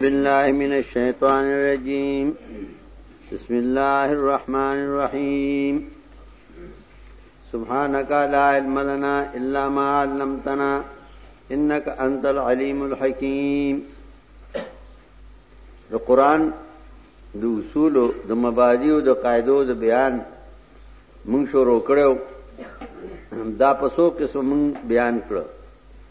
بالله من الشیطان الرجیم بسم الله الرحمن الرحیم سبحانك لا علم لنا الا ما علمتنا انك انت العليم الحكيم د قران د اصول د مبادی او د قاعدو د بیان مونږ شروع کړو دا پسو قسم مونږ بیان کړو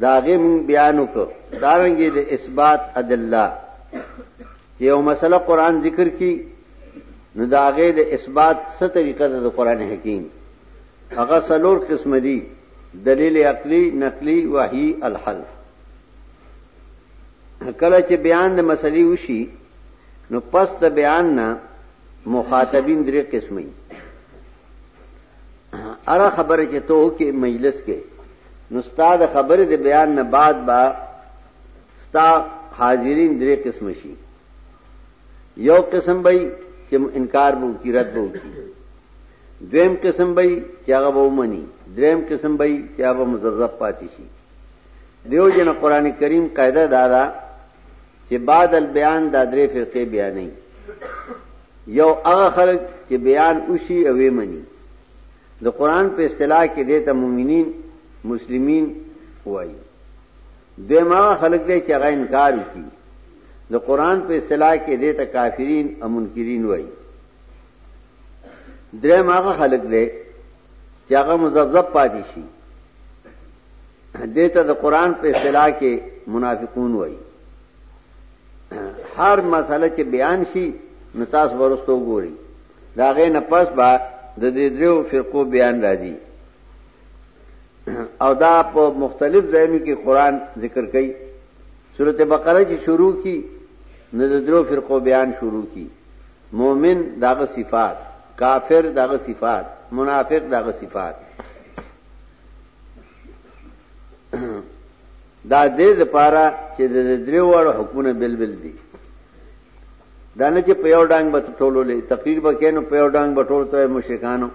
د هغې مونږ بیان وکړ دارنګې د اثبات ادله چې یو مسله قرآن ذکر کی نو د هغې د اثبات څه طریقه ده د قرآن حکیم هغه څلور قسم دي دلیل عقلی نقلی وحی الحلف کله چې بیان د مسلې وشي نو پس د بیان نه مخاطبین درې قسمه اره خبره چې ته وکې مجلس کې نو ستا د خبرې د بیان نه بعد با ستا حاضرین درې قسم شي یو قسم به چې انکار به وکړي رد به وکړي دویم قسم به چې هغه به ومني دریم قسم به چې هغه مزرب پاتې شي دیو جن قران کریم قاعده دارا چې بعد البیان دا درې فرقې بیانې یو هغه خلک چې بیان وشي او یې مني د قران په اصطلاح کې دې ته مؤمنین مسلمین وایي دوی ما خلک دې چې هغه انکار وکړي د قران په اصطلاح کې دې ته کافرین او منکرین وایي درې ما خلک دې چې هغه مزبذب پاتې شي دې ته د قران په اصطلاح کې منافقون وایي هر مسله چې بیان شي نو تاسو ورستو ګوري دا غې نه پس با د دې دریو فرقو بیان راځي او دا په مختلف ځایونو کې قران ذکر کوي سورته بقره چې شروع کی نو د درو فرقو بیان شروع کی مؤمن داغه صفات کافر داغه صفات منافق داغه صفات دا دې لپاره چې د درې واړو حکمونه بل بل دي دا نه چې په یو ډنګ به ټولو لې تقریر به کینو په یو ډنګ به ټول ته مشرکانو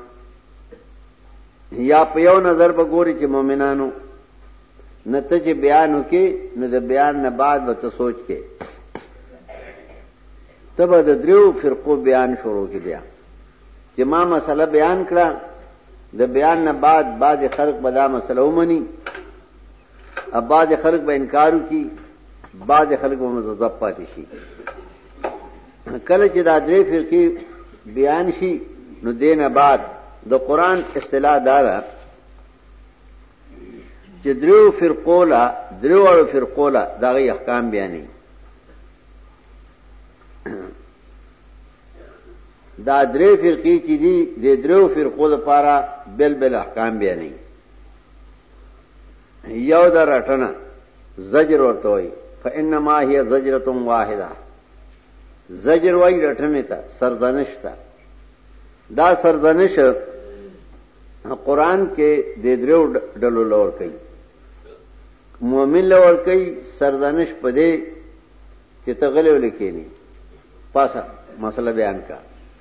یا په یو نظر به ګوري چې مؤمنانو نه ته چې بیان وکې نو د بیان نه بعد به ته سوچ کې تب د دریو فرقو بیان شروع کې بیا چې ما مسله بیان کړه د بیان نه بعد بعض خلق به دا مسله ومني اب بعض خلق به انکار وکي بعض خلق به مزذب پاتې شي کله چې دا درې فرقې بیان شي نو دینه بعد د قران اصطلاح دا ده چې درو فرقولا درو اړو فرقولا دا غي احکام بیانې دا درې فرقې چې دي د درو فرقو لپاره بل بل احکام بیانې یو د رټنه زجر ورته وایي فانما هي زجره واحده زجر وایي رټنه ته سرزنش ته دا سرزنش قران کې د درو ډلو لور کوي مؤمن لور کوي سرزنش پدې چې تغلې ولیکې نه پاسه مسله بیان کا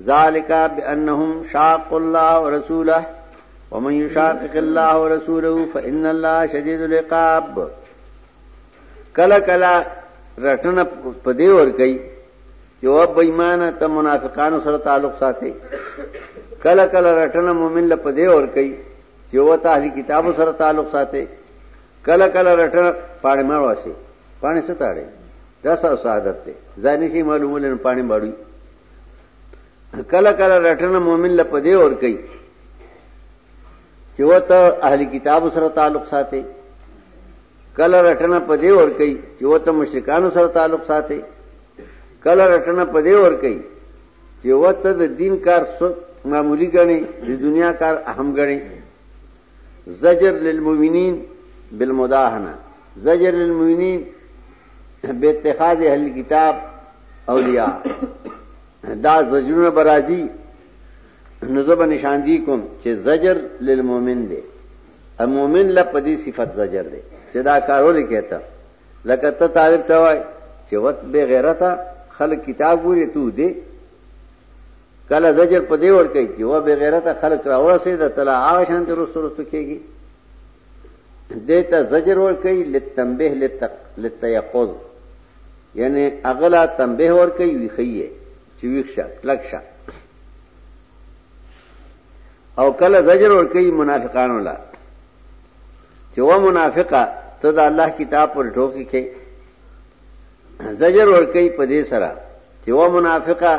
ذالک بانهم شاق الله ورسوله ومن يشاقق الله ورسوله فان الله شديد العقاب کلا کلا رټنه په دې ور کوي چې او بې ایمانه ته منافقانو سره تعلق ساتي کلا کلا رټنه مؤمن له په دې ور کوي چې او ته اهلي کتابو سره تعلق ساتي کله کله رټنه پاڼې مړ واسي پاڼې څه تاړي دا سره سعادت دی ځای نشي معلومه لن پاڼې مړوي کله کله رټنه مؤمن له پدې اور کوي چې وته اهل کتاب سره تعلق ساتي کله رټنه پدې اور کوي چې وته مشرکان سره تعلق ساتي کله رټنه پدې اور کوي چې وته د دین کار څو معمولی غني د دنیا کار اهم غني زجر للمؤمنین بالمداهنه زجر للمؤمنین باتخاذ اهل کتاب اولیاء دا زجرونه برازي نو زب نشاندی کوم چې زجر للمؤمن دی ا مؤمن له پدی صفت زجر دی چې دا کارول کېته لکه ته طالب ته وای چې وت به غیرته خلک کتاب ګوري تو دې کله زجر په دې ور کوي چې و به غیرته خلق راوړسي د تلا هغه شان ته رسو رسو کېږي دیتا زجر ور کوي لتنبه لتق لتيقظ یعنی اغلا تنبه ور کوي ویخیه چې ویښه لکشه او کله زجر ور کوي منافقانو لا چې و منافقه ته د الله کتاب پر ټوکی کې زجر ورکوي په دې سره چې و منافقه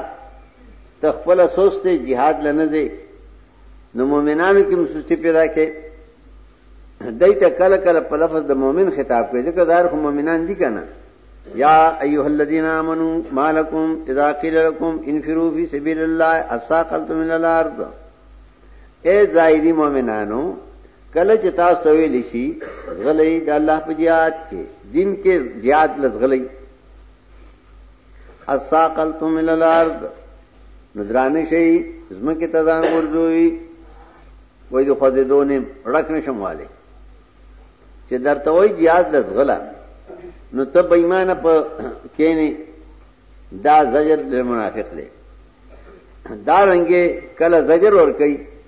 ته خپل سست جهاد لنه دي نو مؤمنانو کې مسوستي پیدا کې دای ته کله کله په لفظ د مؤمن خطاب کوي ځکه ظاهر خو مؤمنان دي کنه یا ایها الذین آمنو مالکم اذا قیل لكم انفروا فی سبیل الله اساقلتم من الارض اے ظاهری مؤمنانو کله چې تاسو ته ویل شي ځغلئ د الله په جهاد کې دین کې جهاد لزغلئ اساقلتم الى الارض نذرانه شي زمکه ته ځان ورځوي وای د خو دې دونې رک نشم والے چې درته وای جهاد لزغلا نو ته بېمانه په کېنی دا زجر د منافق دی دا رنګه کله زجر ور کوي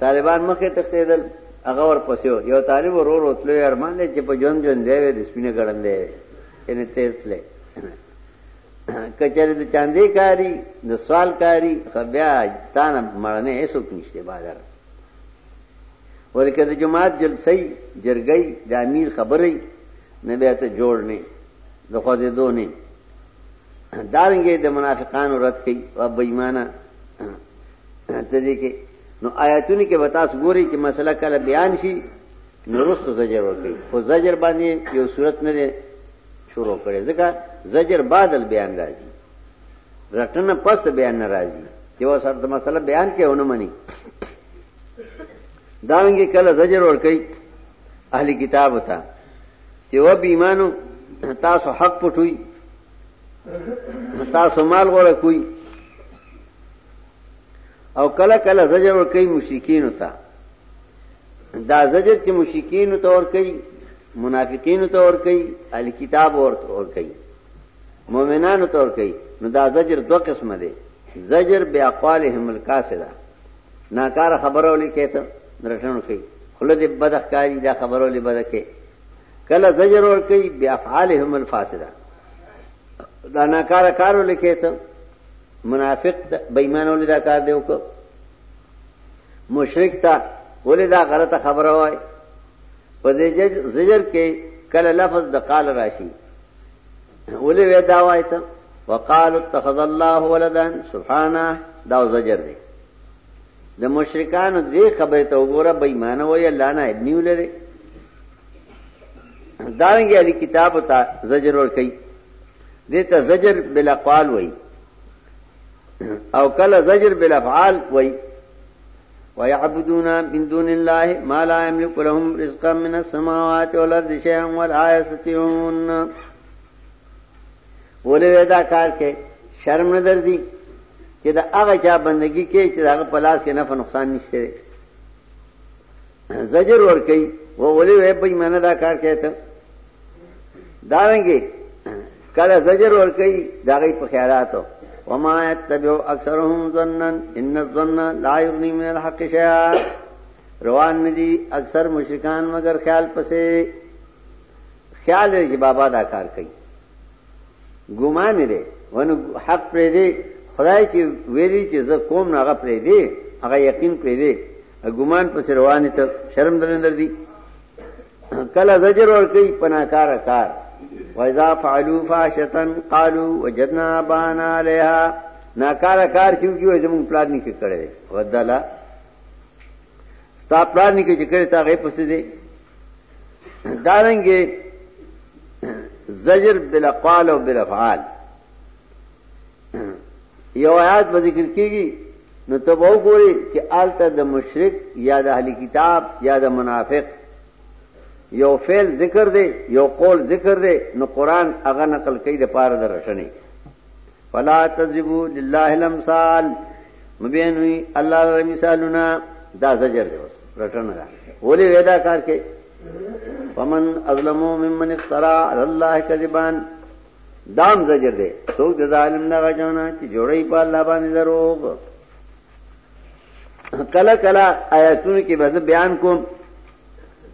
طالبان مخه تختیدل هغه ور پسیو یو طالب ورور وتلو ارمان دې چې په جون جون دی وې د سپینه ګړندې وې ان تیر تلې کچره د چاندې کاری د سوال کاری خبیا تانه مړنه هیڅ نشته بازار ورکه د جماعت جلسې جرګې د امیر خبرې نه بیا ته جوړ نه د خو دې دوه نه دارنګې د منافقانو رد کړي او بېمانه ته دې کې نو آیاتونه کې وتاس ګوري چې مسله کله بیان شي نو رسو زجر ورکړي خو زجر باندې یو صورت نه دی شروع کړي ځکه زجر بعد بیان راځي رټنه پس بیان نه راځي چې و سره مسله بیان کې ونه مني دانګي کله زجر ورکړي اهلي کتاب وتا چې و به ایمانو تاسو حق پټوي تاسو مال غوړه کوي او کله کله زجر ور کوي مشرکین ته دا زجر چې مشرکین ته ور کوي منافقین ته ور کوي اهل کتاب ور ور کوي مؤمنانو ته ور کوي نو دا زجر دوه قسمه دي زجر بیا اقوالهم الکاسده ناکار خبره ولي کېته درټنو کوي خله دې بدخکاری دا خبره ولي بدکه کله زجر ور کوي بیا افعالهم الفاسده دا ناکار کار ولي کېته منافق بې ایمان ولې دا کار دی وکړ مشرک ته ولې دا غلطه خبره وای په دې زجر کې کله لفظ د قال راشي ولې وې دا وای ته وقال اتخذ الله ولدا سبحانه دا زجر دی د مشرکانو دې خبره ته وګوره بې ایمان وای الله نه ابن ولري دارنګ علی کتاب ته زجر ور کوي دیتا زجر بالاقوال وای او کله زجر بالافعال وای ويعبدون من دون الله ما لا يملك لهم رزقا من السماوات والارض شيئا ولا يستطيعون ولې ودا کار کې شرم نه درځي چې دا هغه چا بندگی کې چې هغه پلاس کې نفع نقصان نشته زجر ور کوي و ولې وې بې منه دا کار کوي ته دارنګي کله زجر ور کوي دا غي په خیراتو وما يتبعوا اكثرهم ظنا ان الظن لا يغني من الحق شيئا روان ندي اکثر مشرکان مگر خیال پسې خیال لري چې بابا دا کار کوي ګمان لري ونه حق پرې دی خدای چې ویلي چې زه کوم نه هغه پرې دی هغه یقین پرې دی ګمان پسې روان ته شرم درندر دي کله زجر ورکی پناکار کار وایزا فعلو فاشتن قالو وجدنا بانا علیها ناکار کار کیو کیو زمون پلان نکې کړي ودلا ستا پلان نکې چې کړي تا غي پسې دي دارنګې زجر بالاقوال او بالافعال یو آیات به ذکر کیږي نو ته به وګوري چې آلته د مشرک یا د اهلی کتاب یا د منافق یو فعل ذکر دی یو قول ذکر دی نو قران هغه نقل کوي د پاره درشنه فلا تذبو لله الامثال مبینوی الله لپاره مثالونه دا زجر دی اوس رټنه ده ولې ودا کار کې ومن ازلمو ممن افترا علی الله کذبان دام زجر دی څوک د ظالم نه غجونه چې جوړي په الله باندې دروغ کله کله آیاتونو کې به بیان کوم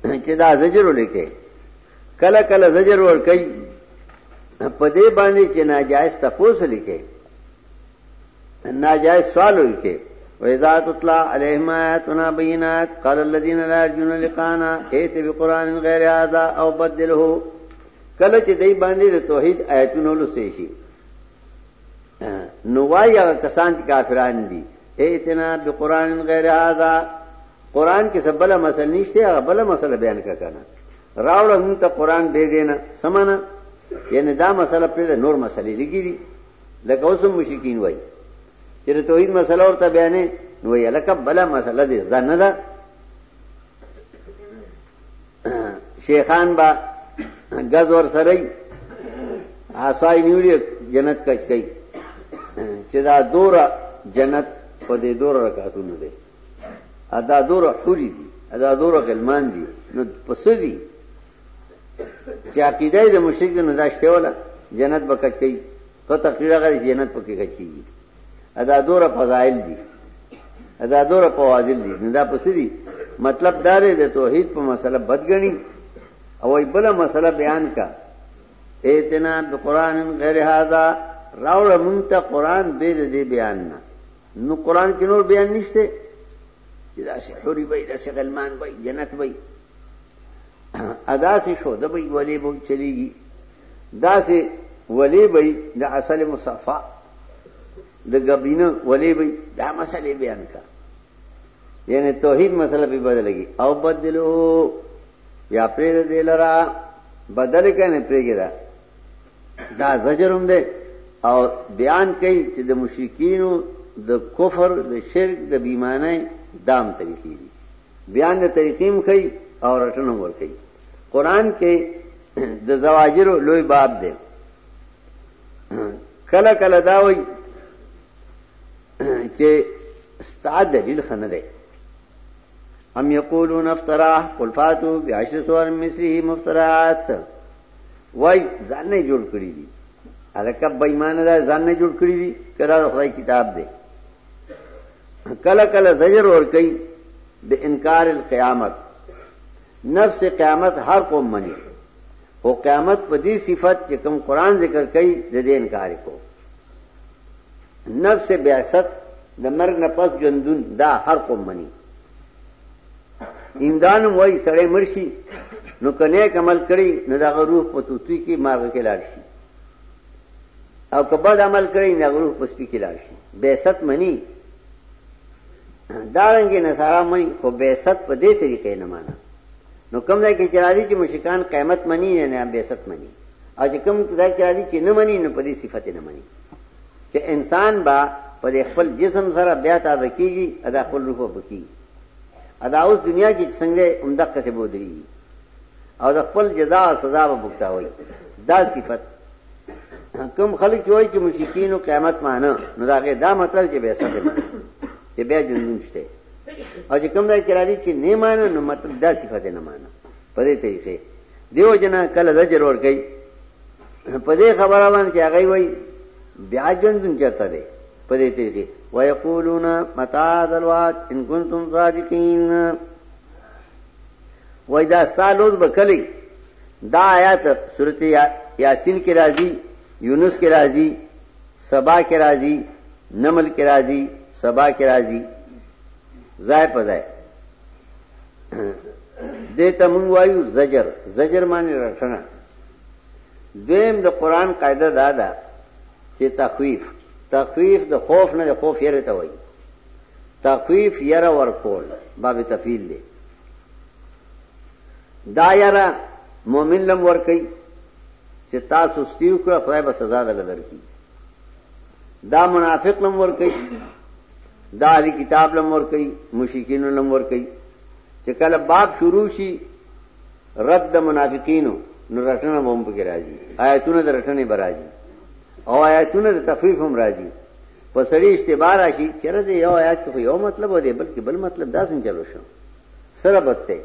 چې دا زجر ولیکي کله کله زجر ور کوي په دې باندې چې ناجایز تپوس لیکي ناجایز سوال ولیکي وإذا تطلع عليهم آياتنا بينات قال الذين لا يرجون لقانا ائت بقرآن غير هذا أو بدله کله چې دای باندې د توحید آیتونه لوستي شي نو وایي هغه کسان چې کافران دي ایتنا بقران غیر هذا قران کې سبل مسل نشته هغه بل مسل بیان کا کنه راوړ موږ ته قران به دینا سمانا یعنی دا مسله په نور مسلې لګی دي لکه اوس مشکین وایي چې توحید مسله ورته بیانې نو یې لکه بل مسله دې ځنه ده شیخان با غز ور سره عصای نیولې جنت کچ کوي چې دا دوره جنت په دې دوره رکعاتونو ده ادا دوره حوري دي ادا دوره غلمان دي نو پس دي چې عقیده د مشرک نه داشته ولا جنت به کچ کوي په تقریر غره جنت پکې کچ کیږي ادا دوره فضائل دي ادا دوره فواضل دي نه دا پسې دي مطلب دا دی د توحید په مسله بدګنی او ای بل مسله بیان کا ایتنا بقران غیر هذا راوړه مونږ ته قران به دې بیان نه نو قران کې نور بیان نشته دا سه حوري وای دا سه غلمان وای جنت وای اداسې شو دبی ولې به چلیږي داسې ولې به د اصل مصفا د غبینه ولې به دا مسله بیان کا یعنی توحید مسله په بدلږي او بدلو یا پرې د دلرا بدل کنه پرېګی دا دا زجرم ده او بیان کوي چې د مشرکینو د کفر د شرک د بیمانه دام طریقې دي بیان د طریقې هم ښيي او رټنه هم ورکوي قرآن کې د زواجرو لوی باب دی کله کله دا وایي چې ستا دلیل ښه نه دی ام یقولون افترا قل فاتو بعشر سور مثله مفترات وای ځان نه جوړ کړی دي الکه بېمانه دا ځان نه جوړ کړی دي کله خدای کتاب دی کله کله زجر اور کئی بے انکار القیامت نفس قیامت ہر قوم منی او قیامت په دې صفت چې کوم قران ذکر کوي د دې انکار کو نفس بعثت د مرګ نه پس ژوندون دا هر قوم منی ایندان وای سړی مرشي نو کنه کمل کړي نو دا روح په توتی کې مارغ کې لاړ شي او که بد عمل کړی نه غروح په سپی کې لاړ شي بعثت مني دارنګ نصارا مني خو بعثت په دې طریقې نه مانا نو کوم ځای کې چرادي چې مشکان قیامت مني نه نه بعثت مني او چې کوم ځای کې راځي چې نه مني نو په دې صفت نه مني چې انسان با په خپل جسم سره بیا تازه کیږي ادا خپل روح وبکی ادا اوس دنیا کې څنګه عمدقه څه بودري او د خپل جزا او سزا به بوکتاوي دا صفت کوم خلک چې وایي چې مشرکین قیامت مانه نو دا غي دا مطلب چې به سخت مانه چې بیا جنون شته او چې کوم ځای کې راځي چې نه مانه نو مطلب دا صفت نه مانه په دې طریقې دیو جنا کله زجر ور کوي په دې خبره باندې چې هغه وایي بیا جنون چرته دی په دې طریقې ويقولون متى ذلوات ان كنتم صادقين وای دا ستا لوز به کلی دا آیات سورت یاسین کې راځي یونس کې راځي سبا کې راځي نمل کې راځي سبا کې راځي ځای په ځای دیتا مونږ وایو زجر زجر معنی رټنه دویم د قران قاعده دا ده چې تخویف تخویف د خوف نه د خوف یره ته وایي تخویف یره ورکول باب تفیل دی دا یاره مومن لم ورکی چې تاسو ستی وکړه خدای به سزا دل درکړي دا منافق لم ورکی دا علی کتاب لم ورکی مشرکین لم ورکی چې کله باب شروع شي رد منافقینو نو رټنه بوم پکې راځي آیتونه د رټنې برازي او آیتونه د تخفیف هم راځي په سړی اشتباه راشي چیرې دی یو آیات کې خو یو مطلب و دی بلکې بل مطلب دا څنګه چلو شو سره بته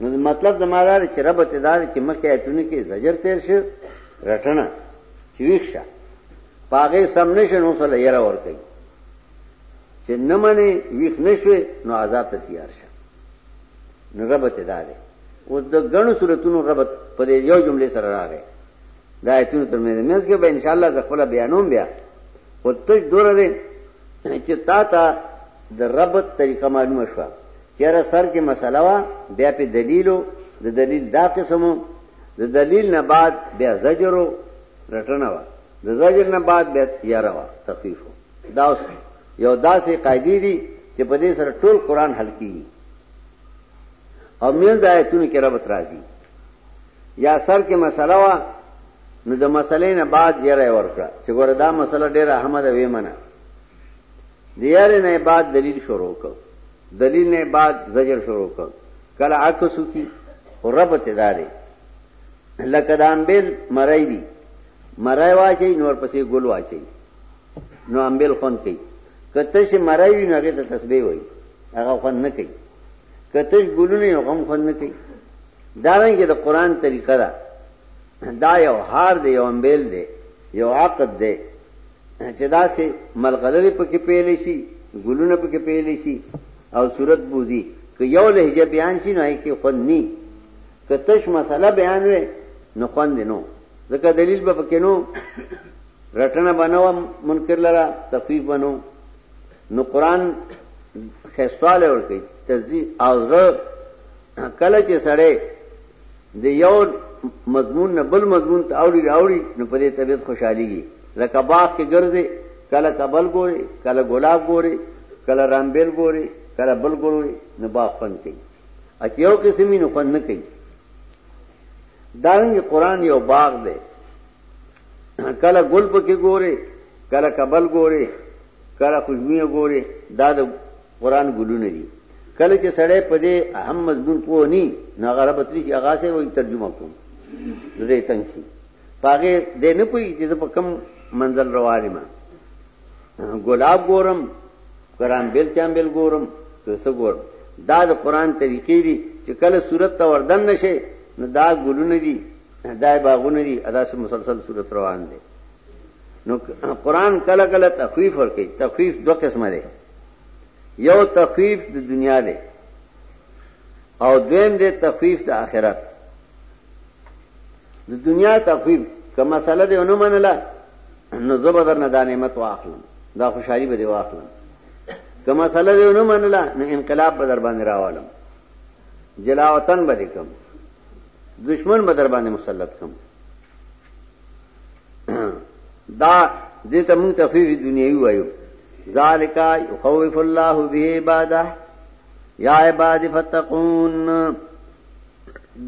نو مطلب زمادار چې رب ته دار چې مخکې آیتونه کې زجر تیر شو رټنه چې ویښه پاغه سم نشه نو سره یې را ور کوي چې نه منې ویښ نشوي نو عذاب ته تیار شه نو رب ته دار او د غنو صورتونو رب په یو جمله سره راغی دا ایتونو تر مې مېز کې به ان شاء الله ز خپل بیانوم بیا او تج دور دې چې تا ته د ربط طریقه معلومه شوه چیرې سر کې مسله وا بیا په دلیلو د دلیل دا قسمو د دلیل نه بعد بیا زجرو رټنه وا د زجر نه بعد بیا یاره وا تخفیف دا اوس یو داسې قاعده دي چې په دې سره ټول قران حل کیږي او مېز د آیتونو کې ربط راځي یا سر کې مسله وا نو د مسلې نه بعد یې راي ورکړه چې ګوره دا مسله ډیره اهمه ده ویمنه د یاره نه بعد دلیل شروع کړ دلیل نه بعد زجر شروع کړ کله عکس کی او رب ته داري لکه د امبل مړای دي مړای واچي نور پسې ګل واچي نو امبل خون کوي کته چې مړای وي نو هغه ته تسبیح وایي هغه خون نه کوي کته ګلونه یو غم خون نه کوي دارنګه د قران طریقه ده دا یو هار دی یو امبیل دی یو عقد دی چې دا سه ملغلره پکې پیلې شي ګلونه پکې پیلې شي او صورت بوزي که یو لهجه بیان شي نه کې خود ني که تش مسله بیان وي نو خوند نو ځکه دلیل به پکې نو رټنه بنو منکر لرا تخفیف بنو نو قران خستواله ورکی تصدیق او زړه کله چې سړی د یو مضمون نه بل مضمون ته اوړي راوړي نو په دې طبيعت خوشحاليږي لکه باغ کې ګرځي کله کبل ګوري کله ګلاب ګوري کله رامبل ګوري کله بل ګوري نو باغ فن کوي اته یو قسمي نو فن نه کوي دارنګ قران یو باغ دی کله ګل پکې ګوري کله کبل ګوري کله خوشبوې ګوري دا د قران ګلونه دي کله چې سړی په دې اهم مضمون پوه ني نو هغه رب تري چې هغه سه وي ترجمه کوم نو دې تنګ شي پاګه دې نه پوي چې په کم منزل روانه ما ګلاب ګورم قران بیل چام بیل ګورم ته څه ګور دا د قران طریقې دي چې کله صورت ته وردن نشي نو دا ګلونه دي دا باغونه دي ادا سه مسلسل صورت روان دي نو قران کله کله تخفیف ورکړي تخفیف دوه قسمه دی یو تخفیف د دنیا دی او دویم دی تخفیف د آخرت د دنیا تخفیف که مسله دی ونه منله نو زه به درنه دا نعمت واخلم دا خوشحالي به دې واخلم که مسله دی ونه منله نو انقلاب به در باندې راوالم جلا وطن به دې کوم دشمن به در باندې مسلط کوم دا دې ته موږ تخفیف دنیوي وایو ذالک یخوف الله به عباده یا عباد فتقون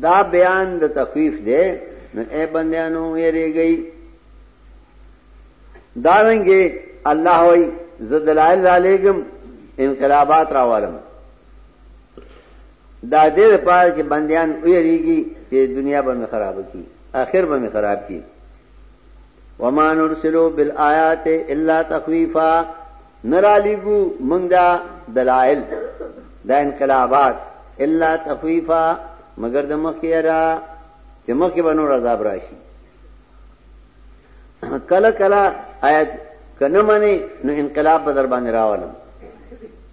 دا بیان د تخفیف دی نو اے بندیانو یریږي دارنګي الله وای زدلائل را لېګم انقلابات راوالم دادې لپاره چې بندیان ویریږي چې دنیا به مې خراب کی اخر به مې خراب کی وما نرسلو بالآیات الا تخویفا نرالیګو موږ دا دلائل دا انقلابات الا تخویفا مگر د مخ یې را چې مخ کې بنو عذاب راشي کله کله آیت کنه منی نو انقلاب بدر باندې راولم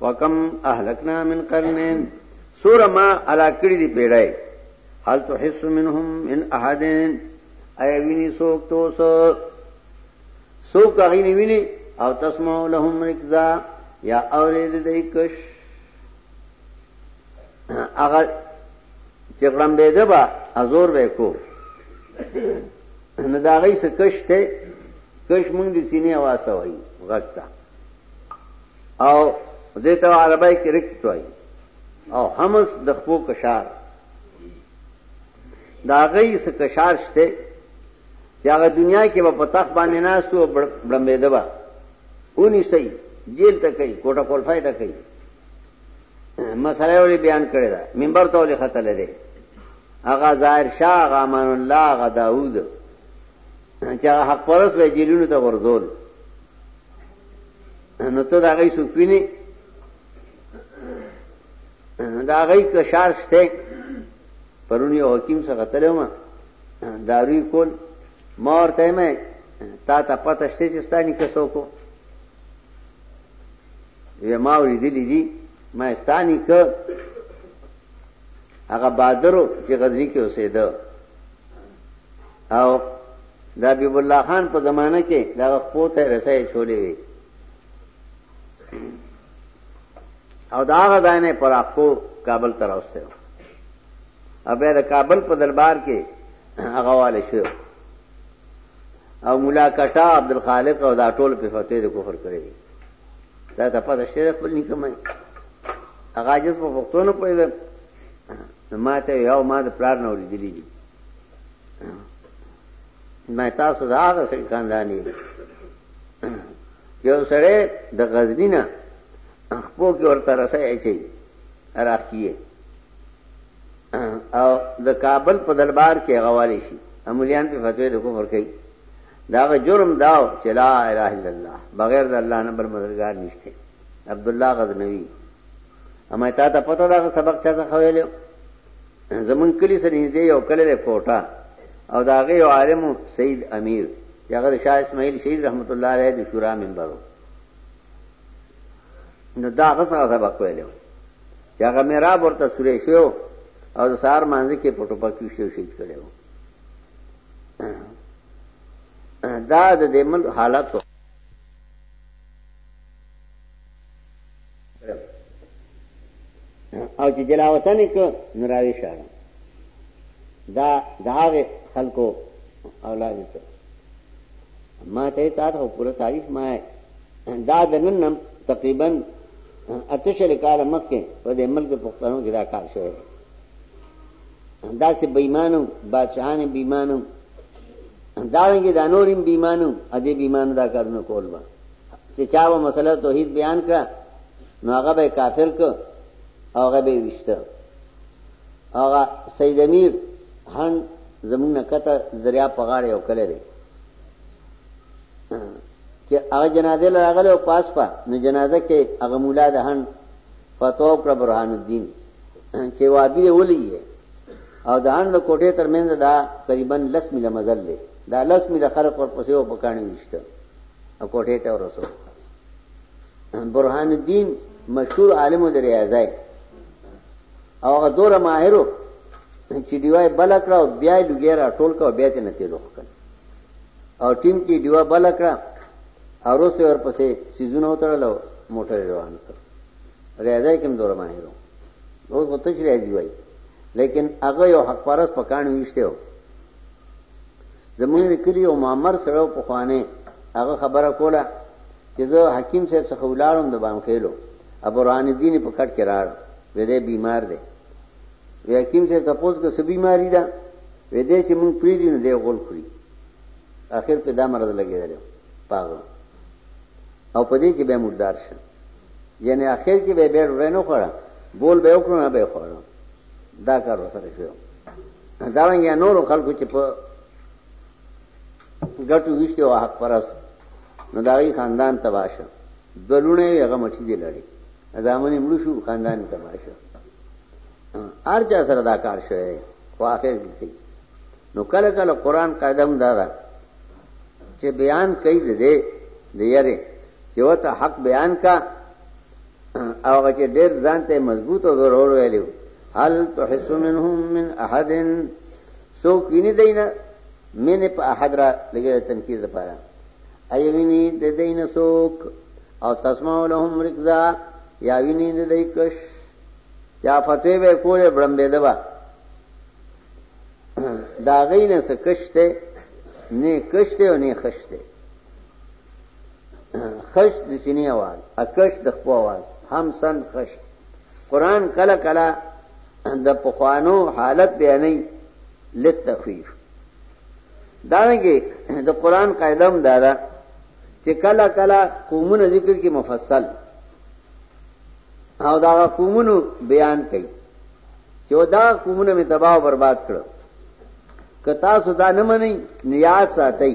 وکم اهلکنا من قرنین سور ما علا کړی دی پیړای هل تحس منهم من احدین ای ویني سوک تو سو سوک هغه نه ویني او تسمو لهم رکزا یا اورید دای کش هغه چغړم به ده با ازور وکو نه دا غي څه کشته کش مونږ دي سینې واسه وای غږ ته او دې ته عربی کې رکت وایي او همس د خپو کشار دا غي څه کشار شته چې هغه دنیا کې په تخ باندې ناسو بړمبېده با اونی سي جیل ته کوي کوټه کولفای ته کوي مسله ولې بیان کړی دا منبر ته ولې خطر لري هغه ظاهر شاه هغه امان الله هغه داوود چې هغه حق پرس به جیلونو ته ورزول نو ته دا غي څوک ویني دا غي کشار شته پرونی حکیم څخه غتلم داروی کول ما ورته مې تا ته پته شته چې ستانی کسو کو وی ما ورېدلې دي ما ستانی ک هغه بادرو چې غزنی کې اوسېده او د حبیب الله خان په زمانه کې دا خپو ته رسای چولې وي او دا غدانه پر خپو کابل ته راوسته ابه د کابل په دربار کې هغه والي شو او مولا کټا عبد الخالق او دا ټول په فتوی د کفر کړی دا ته پته شته خپل نکمه هغه جز په پښتون په ما ته یو ما د پلار نه ورېدلی دي ما تاسو دا هغه سړي خاندانی یو سړی د غزنی نه خپو کې ورته رسې اچي راکیه او د کابل په دربار کې غوالي شي امولیان په فتوی د کفر کوي دا جرم داو چې لا اله الا الله بغیر د الله نه بل مددگار نشته عبد الله غزنوی اما تا ته پته دا سبق چا څه خویلو زمون کلی سره نږدې یو کلی دی کوټه او دا غي یو عالم سید امیر چې هغه د شاه اسماعیل شهید رحمت الله علیه د شورا منبر و نو دا هغه څه سبق ویلو چې هغه میراب ورته سورې شو او د سار مانځ کې پټو پکې شو شهید کړو دا د دې مل حالت او چې جلاوطن کو نو راوي شاله دا داغه خلکو اولاد ته ما ته تا ته پوره تاریخ ما دا د نن نم تقریبا اتشل کال مکه په دې ملک پښتنو کې دا کار شوی دا سه بېمانو بادشاہان بېمانو دا رنګ دا نورم بېمانو ا دې بېمانو دا کارونه کول ما چې چا به مسله توحید بیان کړه نو هغه به کافر ک او هغه به وشته هغه سید امیر هن زمونږ نه کته دریا په غاړه یو کله دی چې هغه جنازه لراغله او پاس په نو جنازه کې هغه مولا د هن فتوا کړ برهان الدین چې وابي ولي او د هن د کوټې ترمنځ دا تقریبا 10 میله مزل دی دا 10 میله خلک ورپسې او بکانی وشته او کوټه ته ورسو برهان الدین مشهور عالم د ریاضای او هغه دوره ماهرو چې دیوای بل کړه او بیا لګیرا ټول کا بیا ته نتی لوخ کړ او ټیم کې دیوا بل کړه او روسته ورپسې سیزونه وتړلو موټر روان کړ ریاضای کوم دوره ماهرو اوس وته چې ریاضي وای لیکن هغه یو حق پرس پکانو وشته زمونږ د کلي یو معمر سړی و، پخوانی، هغه خبره کوله چې زه حکیم صاحب څخه ولاړم د بامخېلو، ابورهانالدین یې په کټ کې راړ، وې دی بیمار دی. وې حکیم صاحب تپوس که څه بیماري ده؟ وې دی چې مونږ پرېږدي نو دی غول خوري. اخر په دا مرض لګېدلی و، پاغه و. او په دې کې به مردار شم. یعنی اخر کې به بیا ډوډۍ نه خوړه، بول به یې وکړو نه به یې خوړه. دا کار ورسره شوی و. دا رنګ یا نورو خلکو چې په ګټو ویشته او حق پرس نو دا غي خاندان تباشه دلونه یې هغه مچې دي لړې ځامنې مړ شو خاندان تباشه ار چا سره دا کار شوی خو اخر کې کوي نو کله کله قران قاعده هم دا ده چې بیان کوي دې دې یاره چې وته حق بیان کا هغه چې ډېر ځان ته مضبوط او ضرور ویلو هل تحس منهم من احد سو کینی دینه من په احد را لګی تنکیر لپاره ای ویني د دینه سوک او تسمع لهم رکزا یا ویني د دې کش یا فتوی به کوله بړمبه دبا دا غینه سکشته نه کشته او نه خشته خش د سینې اواز اکش د خپو اواز هم سن خش قران کله کله د پخوانو حالت بیانې لت تخفیف داږي د قران قاعده هم دا ده چې کله کله قومونه ذکر کې مفصل او دا قومونو بیان کړي چې دا قومونه می تباہ او برباد کړو که تاسو دا نه منئ نیاد ساتئ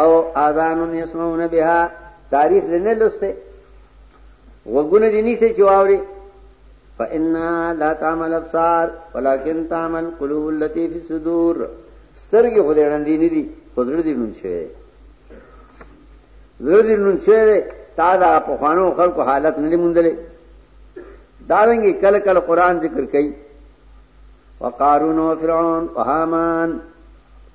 او اذان يسمعون بها تاریخ دې نه لسته وګونه دې نيسه چواوري فإنا لا تعمل ابصار ولكن تعمل قلوب التي في الصدور سترګې خو دې وړاندې نه دي خو زړه دې نون شوی زړه دې نون شوی تا دا په خوانو خلکو حالت نه لیموندلې دارنګي کله کله قران ذکر کوي وقارون وفرعون وهامان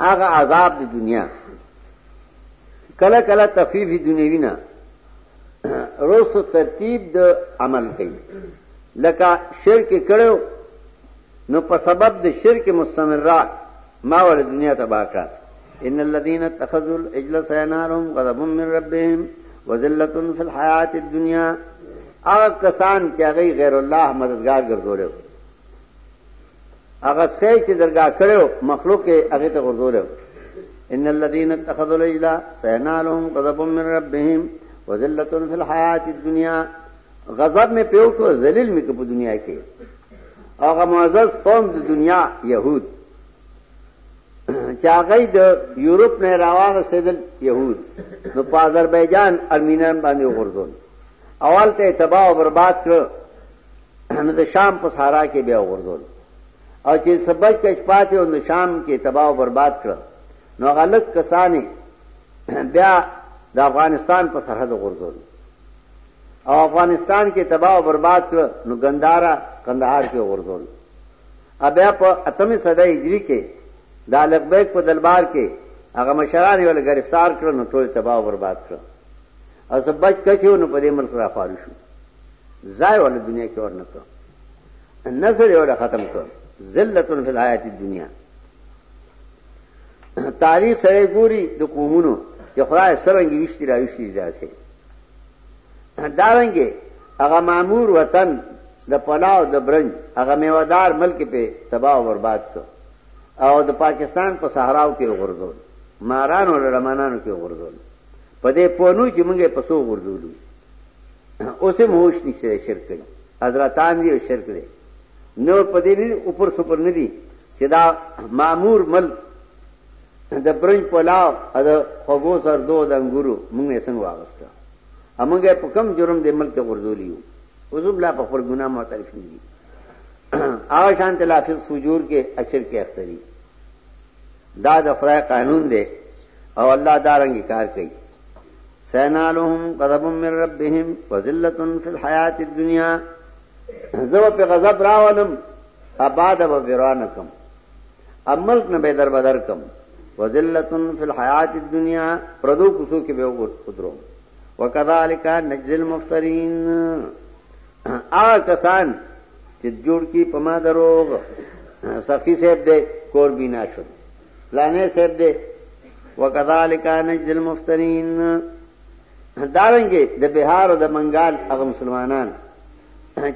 هغه عذاب د دنیا کله کله تخفیف دنیوی نه روس ترتیب د عمل کوي لکه شرک کړو نو په سبب د شرک مستمره ما ول دنیا تباہ کړه ان الذين اتخذوا العجل سينارهم غضب من ربهم وذلة في الحياة الدنيا هغه کسان چې هغه غیر الله مددگار ګرځول هغه سکه چې درګه کړو مخلوق یې هغه ته غرزول ان الذين اتخذوا العجل سينالهم غضب من ربهم وذلة في الحياة الدنيا غضب می پیو کو ذلیل می کو په دنیا کې هغه معزز قوم د دنیا يهود چې هغه د یورپ نه راوغه سیدل يهود نو په آذربایجان ارمینان باندې غرزول اول ته تباہ او برباد کړ نو د شام په صحرا کې بیا وغورځول او چې سبج کچ پاتې او نو شام کې تباہ او برباد کړ نو غلط کسانې بیا د افغانستان په سرحد وغورځول او افغانستان کې تباہ او برباد کړ نو ګندارا قندهار کې وغورځول بیا په اتمه صدې هجری کې د الکبیک په دلبار کې هغه مشران یې ول گرفتار کړ نو ټول تباہ او برباد کړ او سبج کچ نو په دې ملک را فارو شو ځای ولا دنیا کې ورنه کړ نظر یې ولا ختم کړ ذلت فی الحیات الدنیا تاریخ سره ګوري د قومونو چې خدای سرنګ وشتي را وشتي داسې دارنګې هغه مامور وطن د پلاو د برنج هغه میوادار ملک په تباہ او برباد کړ او د پاکستان په صحراو کې وغورځول مارانو لړمانانو کې وغورځول په دې پونو چې موږ په سو غورځولو اوس هم هوش نشته شرک کوي حضرتان دی او شرک دی نو په دې نه اوپر سپر نه دي چې دا مامور مل د برنج پلاو د خوګو سر دو د انګورو موږ یې څنګه واغسته امګه په کم جرم دې ملک غرزولی یو وزم لا په خپل ګناه معترف نه دي هغه شان تلافظ فجور کې اچر کې اختری دا د خدای قانون دی او الله دا رنګ کار کوي سینالهم غضب من ربهم وذلت فی الحیات الدنیا زو په غضب راولم اباد به ورانه کم املک نه به در بدر کم وذلت فی الحیات الدنیا پردو کوسو کې به وګورم وکذالک نجزی المفترین آ کسان چې جوړ کی پما دروغ صفی صاحب دې کور بنا شو فلانه صاحب دې وکذالک نجد المفترین دارنګه د دا بهار او د بنگال هغه مسلمانان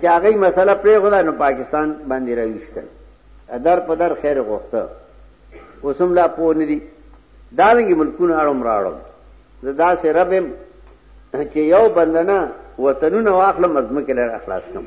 چې هغه مسله پرې غوډه نو پاکستان باندې راوښتل ادر په در خیر غوښته اوسم لا پوه نه دي دارنګه ملکونه اړم راړم زدا سه ربم چې یو بندنه وطنونه واخلم مزمه کې لر اخلاص کوم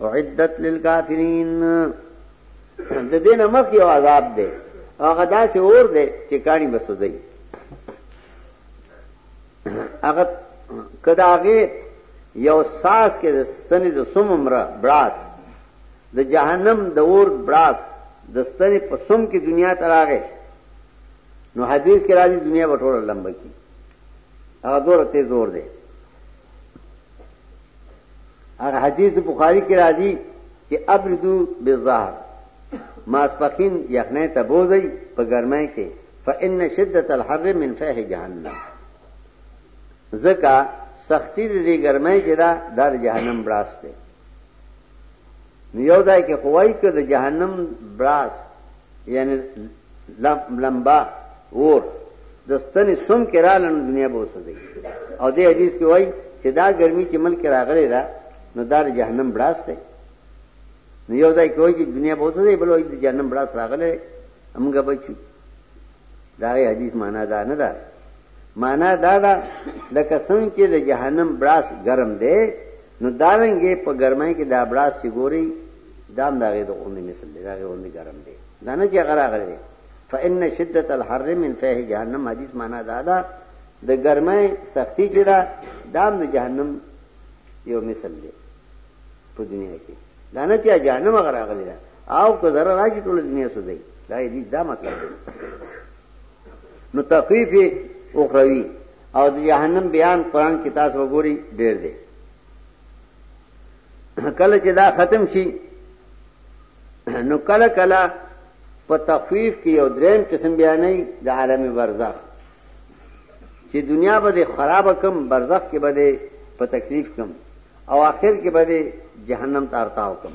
اعدت للکافرین د دینه مخ یو عذاب دی هغه داسې اور دی چې کانی بسوځي هغه کداغه یو ساس کې د ستنې د سومره براس د جهنم د اور براس د ستنې په سوم کې دنیا ته راغې نو حدیث کې راځي دنیا وټوره لمبه کی هغه دور ته زور دی هغه حدیث بخاری کې راځي چې ابردو بالظهر ماسپخین یخنه ته بوزي په ګرمۍ کې فإن شدت الحر من فیح جهنم زکا سختی دې ګرمۍ کې دا د جهنم براسته نو یو ځای کې خو وایي که د جهنم براس یعنی لمبا اور د ستنې سم کې رااله نو دنیا به وسوځي او دې حدیث کې وایي چې دا ګرمي چې ملک راغلی را نو دا د جهنم بلاس دی نو یو ځای کې وایي چې دنیا به وسوځي بل وایي د جهنم بلاس راغلی موږ بچو دا حدیث معنا دا نه ده مانا دا ده لکه څنګه چې د جهنم بړاس ګرم دی نو دارنګې په ګرمۍ کې دا بړاس چې ګوري دام داغې د غوندې مثل دی داغې غوندې ګرم دی دا نه چې غرا غرې دی فإن شدت الحر من فيه جهنم حدیث معنا دا ده د ګرمۍ سختی چې دا دام د جهنم یو مثل دی په دنیا کې دا نه چې جهنم غرا غرې ده او که ذره راشي ټول دنیا سوځي دا دې دا مطلب دی نو تخفیف اخروی او د جهنم بیان قران کې تاسو وګوري ډېر دی کله چې دا ختم شي نو کله کله په تخفیف کې یو دریم قسم بیانې د عالم برزخ چې دنیا به خراب کم برزخ کې به په تکلیف کم او آخر کې به جهنم تارتاو کم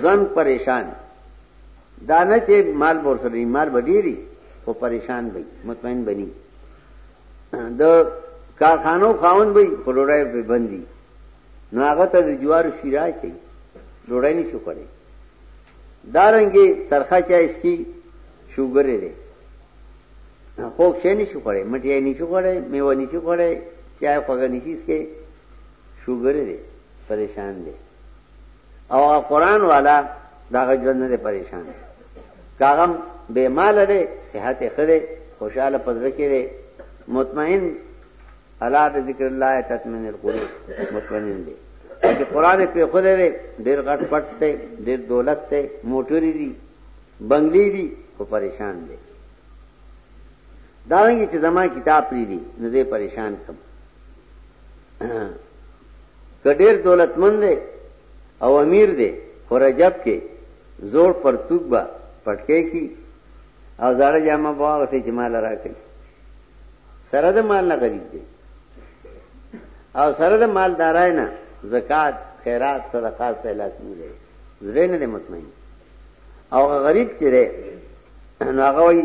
ژوند پریشان دا نه چې مال به ورسره وي مال به ډېر وي خو پریشان به وي مطمئن به نه د کارخانو خاوند به وي خو ډوډۍ به بند وي نو هغه ته د جوارو شیره اچوي ډوډۍ نه شو کولی دارنګې ترخه چای څکي شوګر یې دی خوږ شی نه شو کولی مټیای نه شو کولی میوه نه شو کولی چای خوږه نه شي څکې شوګر یې دی پریشان دی او هغه قران والا داغه ژوند نه پریشان کاغم بے مال دی صحت خده خوشاله پزړه کې دی مطمئن الا بذکر الله تطمئن القلوب مطمئن دی چې قران په خوده دی ډیر غټ پټ دی ډیر دولت دی موټری دی بنگلی دی خو پریشان دی دارنګ چې زما کتاب پری دی نو زه پریشان کم که ډیر دولتمند دی او امیر دی خو رجب کې زوړ پرتوک به پټکې کی او زړه جامه به واغسې چې مال راکړي سره د مال نه غریب دی او سره د مال دارای نه زکات خیرات صدقات په لاس نه لري زړه نه مطمئن او غریب چې دی نو هغه وایي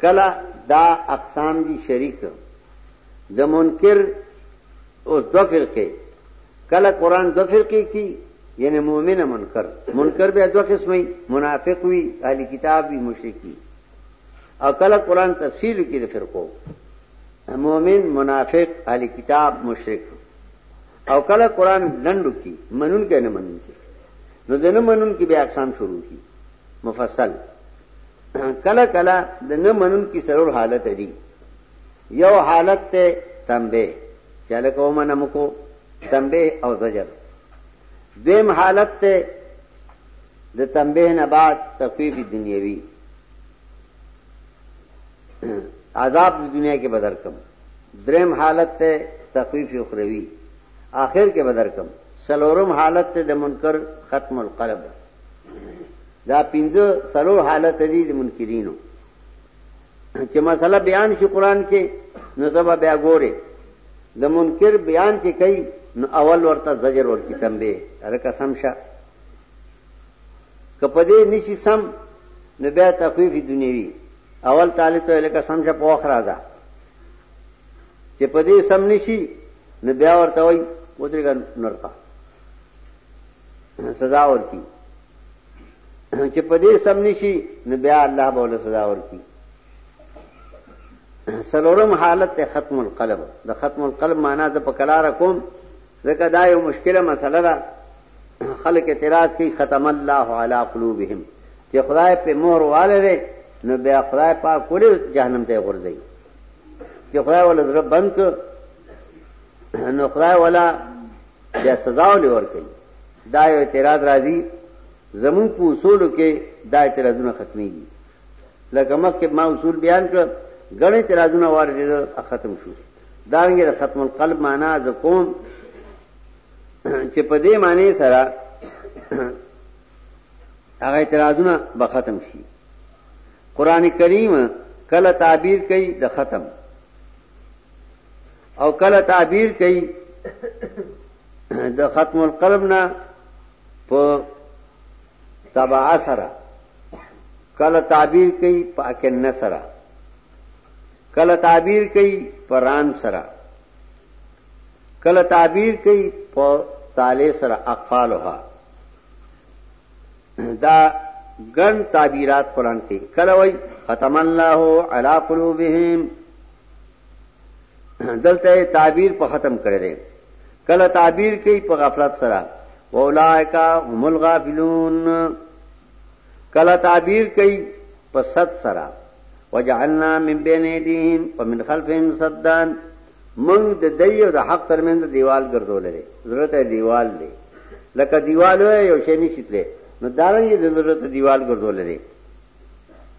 کله دا اقسام دي شریک د منکر اوس دو فرقه کله قران دو فرقه کی یعنی مؤمن منکر منکر به دو قسمه منافق وی اهل کتاب وی مشرک وی او کله قران تفصیل کی د فرقو مؤمن منافق اهل کتاب مشرک او کله قران لندو کی منون کې نه منون کی نو دنه منون کی به اقسام شروع کی مفصل کله کله د نه منونکي سرور حالت دي یو حالت ته تنبه چې لکه ومنه مکو تنبه او زجر دیم حالت ته د تنبه نه بعد تخفیف دنیوي عذاب د دنیا کې بدر کم دریم حالت ته تخفیف اخروی آخر کې بدر کم سلورم حالت ته د منکر ختم القلب دا پنځه سلور حالت دي د منکرینو چې مسله بیان شي قران کې نو زبا بیا ګوره د منکر بیان کې کوي نو اول ورته زجر ورکی تنبه هر قسم شه کپدې نشي سم نو بیا تخفیف دنیوي اول طالب ته لکه سم شه په وخت راځه چې پدې سم نشي نو بیا ورته وای ودرګ نورتا سزا ورکی چې په دې سم نشي نو بیا الله به له سزا ورکی سلورم حالت ته ختم القلب د ختم القلب معنا ته پکلار کوم ځکه دا یو مشکله مسله ده خلک اعتراض کوي ختم الله علی قلوبهم چې خدای په مهر والره نو بیا خدای پاک کولې جهنم ته ورځي چې خدای ول زړه بند نو خدای ولا بیا سزا ولې ورکوي دا یو اعتراض راځي زمون په اصولو کې دا اعتراضونه ختميږي لکه مخکې ما اصول بیان کړ غنې اعتراضونه واردېد ختم شو دارنګه د ختم القلب معنا ز کوم چې په دې معنی سره هغه اعتراضونه به ختم شي قران کریم کله تعبیر کوي د ختم او کله تعبیر کوي د ختم القلب نه په تبع سره کله تعبیر کوي په اکن سره کله تعبیر کوي په ران سره کله تعبیر کوي په تاله سره اقفالها دا ګن تعبیرات قران کې کله وای ختم الله علی قلوبهم دلته یې تعبیر په ختم کړی دی کله تعبیر کوي په غفلت سره اولائک هم الغافلون کله تعبیر کوي په صد سره وجعلنا من بین ایدیهم ومن خلفهم صدا من د دی او د حق ترمنځ دیوال ګرځولې ضرورت دیوال دی لکه دیوال یو شی نشي تللی نو دارنګ د ضرورت دیوال ګرځولې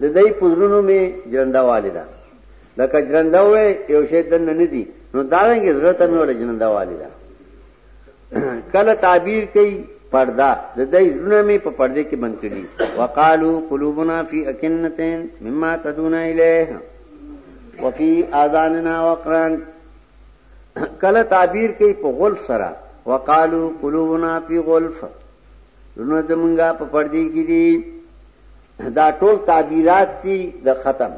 د دای په زړونو می جرنده والی ده لکه جرنده وې یو شی دنه نه دي نو دارنګ زړه ته مې ول جرنده والی ده کله تعبیر کوي پردا د دای زړونه می په پرده کې بند کړي وقالو قلوبنا فی اکنتین مما تدون الیه وفي اذاننا وقران کله تعبیر کوي په غلف سره وقالو قلوبنا فی غلف زړونه زمونږه په پردي کې دي دا ټول تعبیرات دي د ختم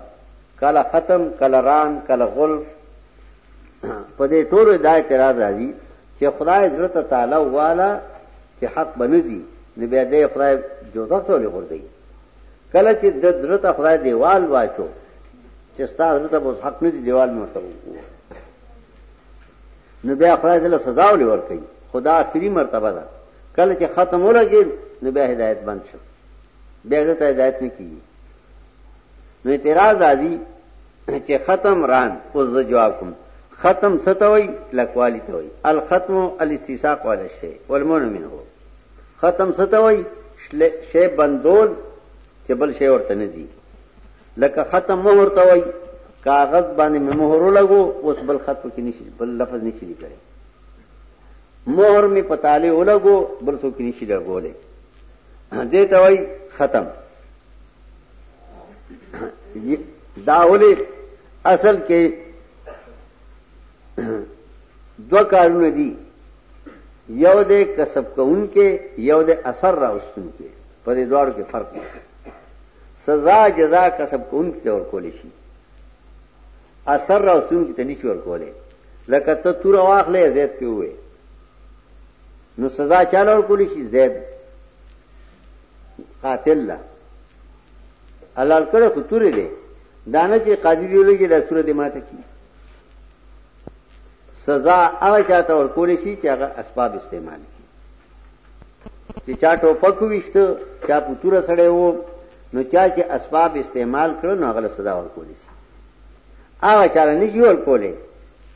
کله ختم کله ران کله غلف په دې ټولو دا اعتراض راځي چې خدای زړه ته تعالی والا چې حق بنځي نو بیا دې خدای جوړه ته لګوردي کله چې د زړه ته خدای دیوال واچو چې ستاسو زړه ته به حق نه دی دیوال مو ته نو بیا خدای دې سزا ولې ور کوي خدا اخري مرتبه ده کله چې ختم ولګي نو بیا هدایت بند شي بیا دته هدایت نه کیږي نو اعتراض راځي چې ختم ران اوس زه جواب کوم ختم ستوي لکوالی ته وي الختم الاستساق ولا شی والمن منه ختم ستوي شی بندول چې بل شی ورته نه دي لکه ختم مهر ته وي کاغذ باندې مهر لګو اوس بل خط کې نشي بل لفظ نشي لیکلی مهر می پتاله ولګو بل څوک نشي لګولې دې ته وای ختم داولې اصل کې دو کارونه دي یو دې کسب کوونکې یو دې اثر راوستونکې په دې دوړو کې فرق دی سزا جزا کسب کوونکې ته ورکول شي اثر راوستونکې ته نشي ورکولای لکه ته تور واخلې زیات پیوې نو سزا چاله ورکول شي زید قاتل لا حلال کړه خطورې دی دانه چې قاضي دی لګي دا سورې ماته کی سزا هغه چاته ورکول شي چې هغه اسباب استعمال کړي چې چا ټوپک وشته چا پتوره سړی وو نو چا چې اسباب استعمال کړو نو هغه سزا ورکول شي هغه چاله نشي ورکولې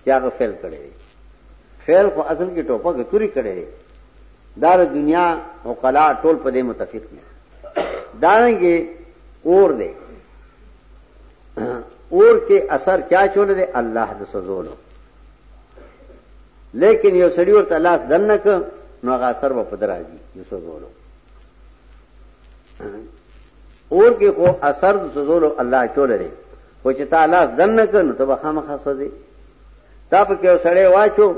چې هغه فعل کړی فعل خو اصل کې ټوپک توري کړي دي دا د دنیا او قلا ټول په دې متفق دي دا رنګه اور دی اور کې اثر چا چول دی الله د سزولو لیکن یو سړی ورته لاس دنک نو هغه اثر و په درازي یو سزولو اور کې خو اثر د سزولو الله چول دی خو چې تا لاس دنک نو ته به خامخا سوځي تا په کې سړی واچو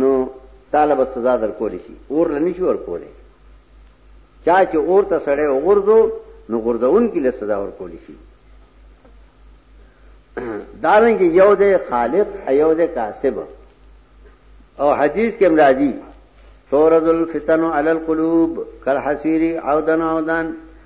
نو طالب سزا درکول شي اور لنی شي ورکولې چا چې اور ته سړی وګرځو نو ګرځون کې له سزا ورکول شي دارنګ یو دې خالق ایو دې کاسب او حدیث کې مرادي تورد الفتن علی القلوب کل حسیری عودن عودن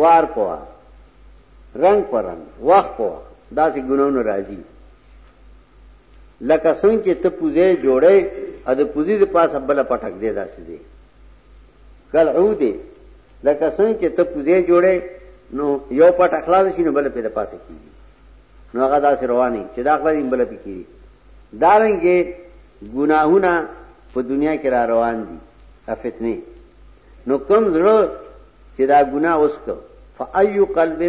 وار په وار رنگ په رنگ وخت په وخت داسې ګناونه راځي لکه څنګه چې ته پوزې جوړې ا د پوزې د پاسه بل پټک دی داسې دی کل عود لکه څنګه چې ته پوزې جوړې نو یو پټ اخلاص شي نو بل په د پاسه کیږي نو هغه داسې رواني چې دا اخلاص بل په کیږي دارنګې ګناهونه په دنیا کې را روان دي افتنه نو کوم زړه چې دا ګناه وسکو فایو قلب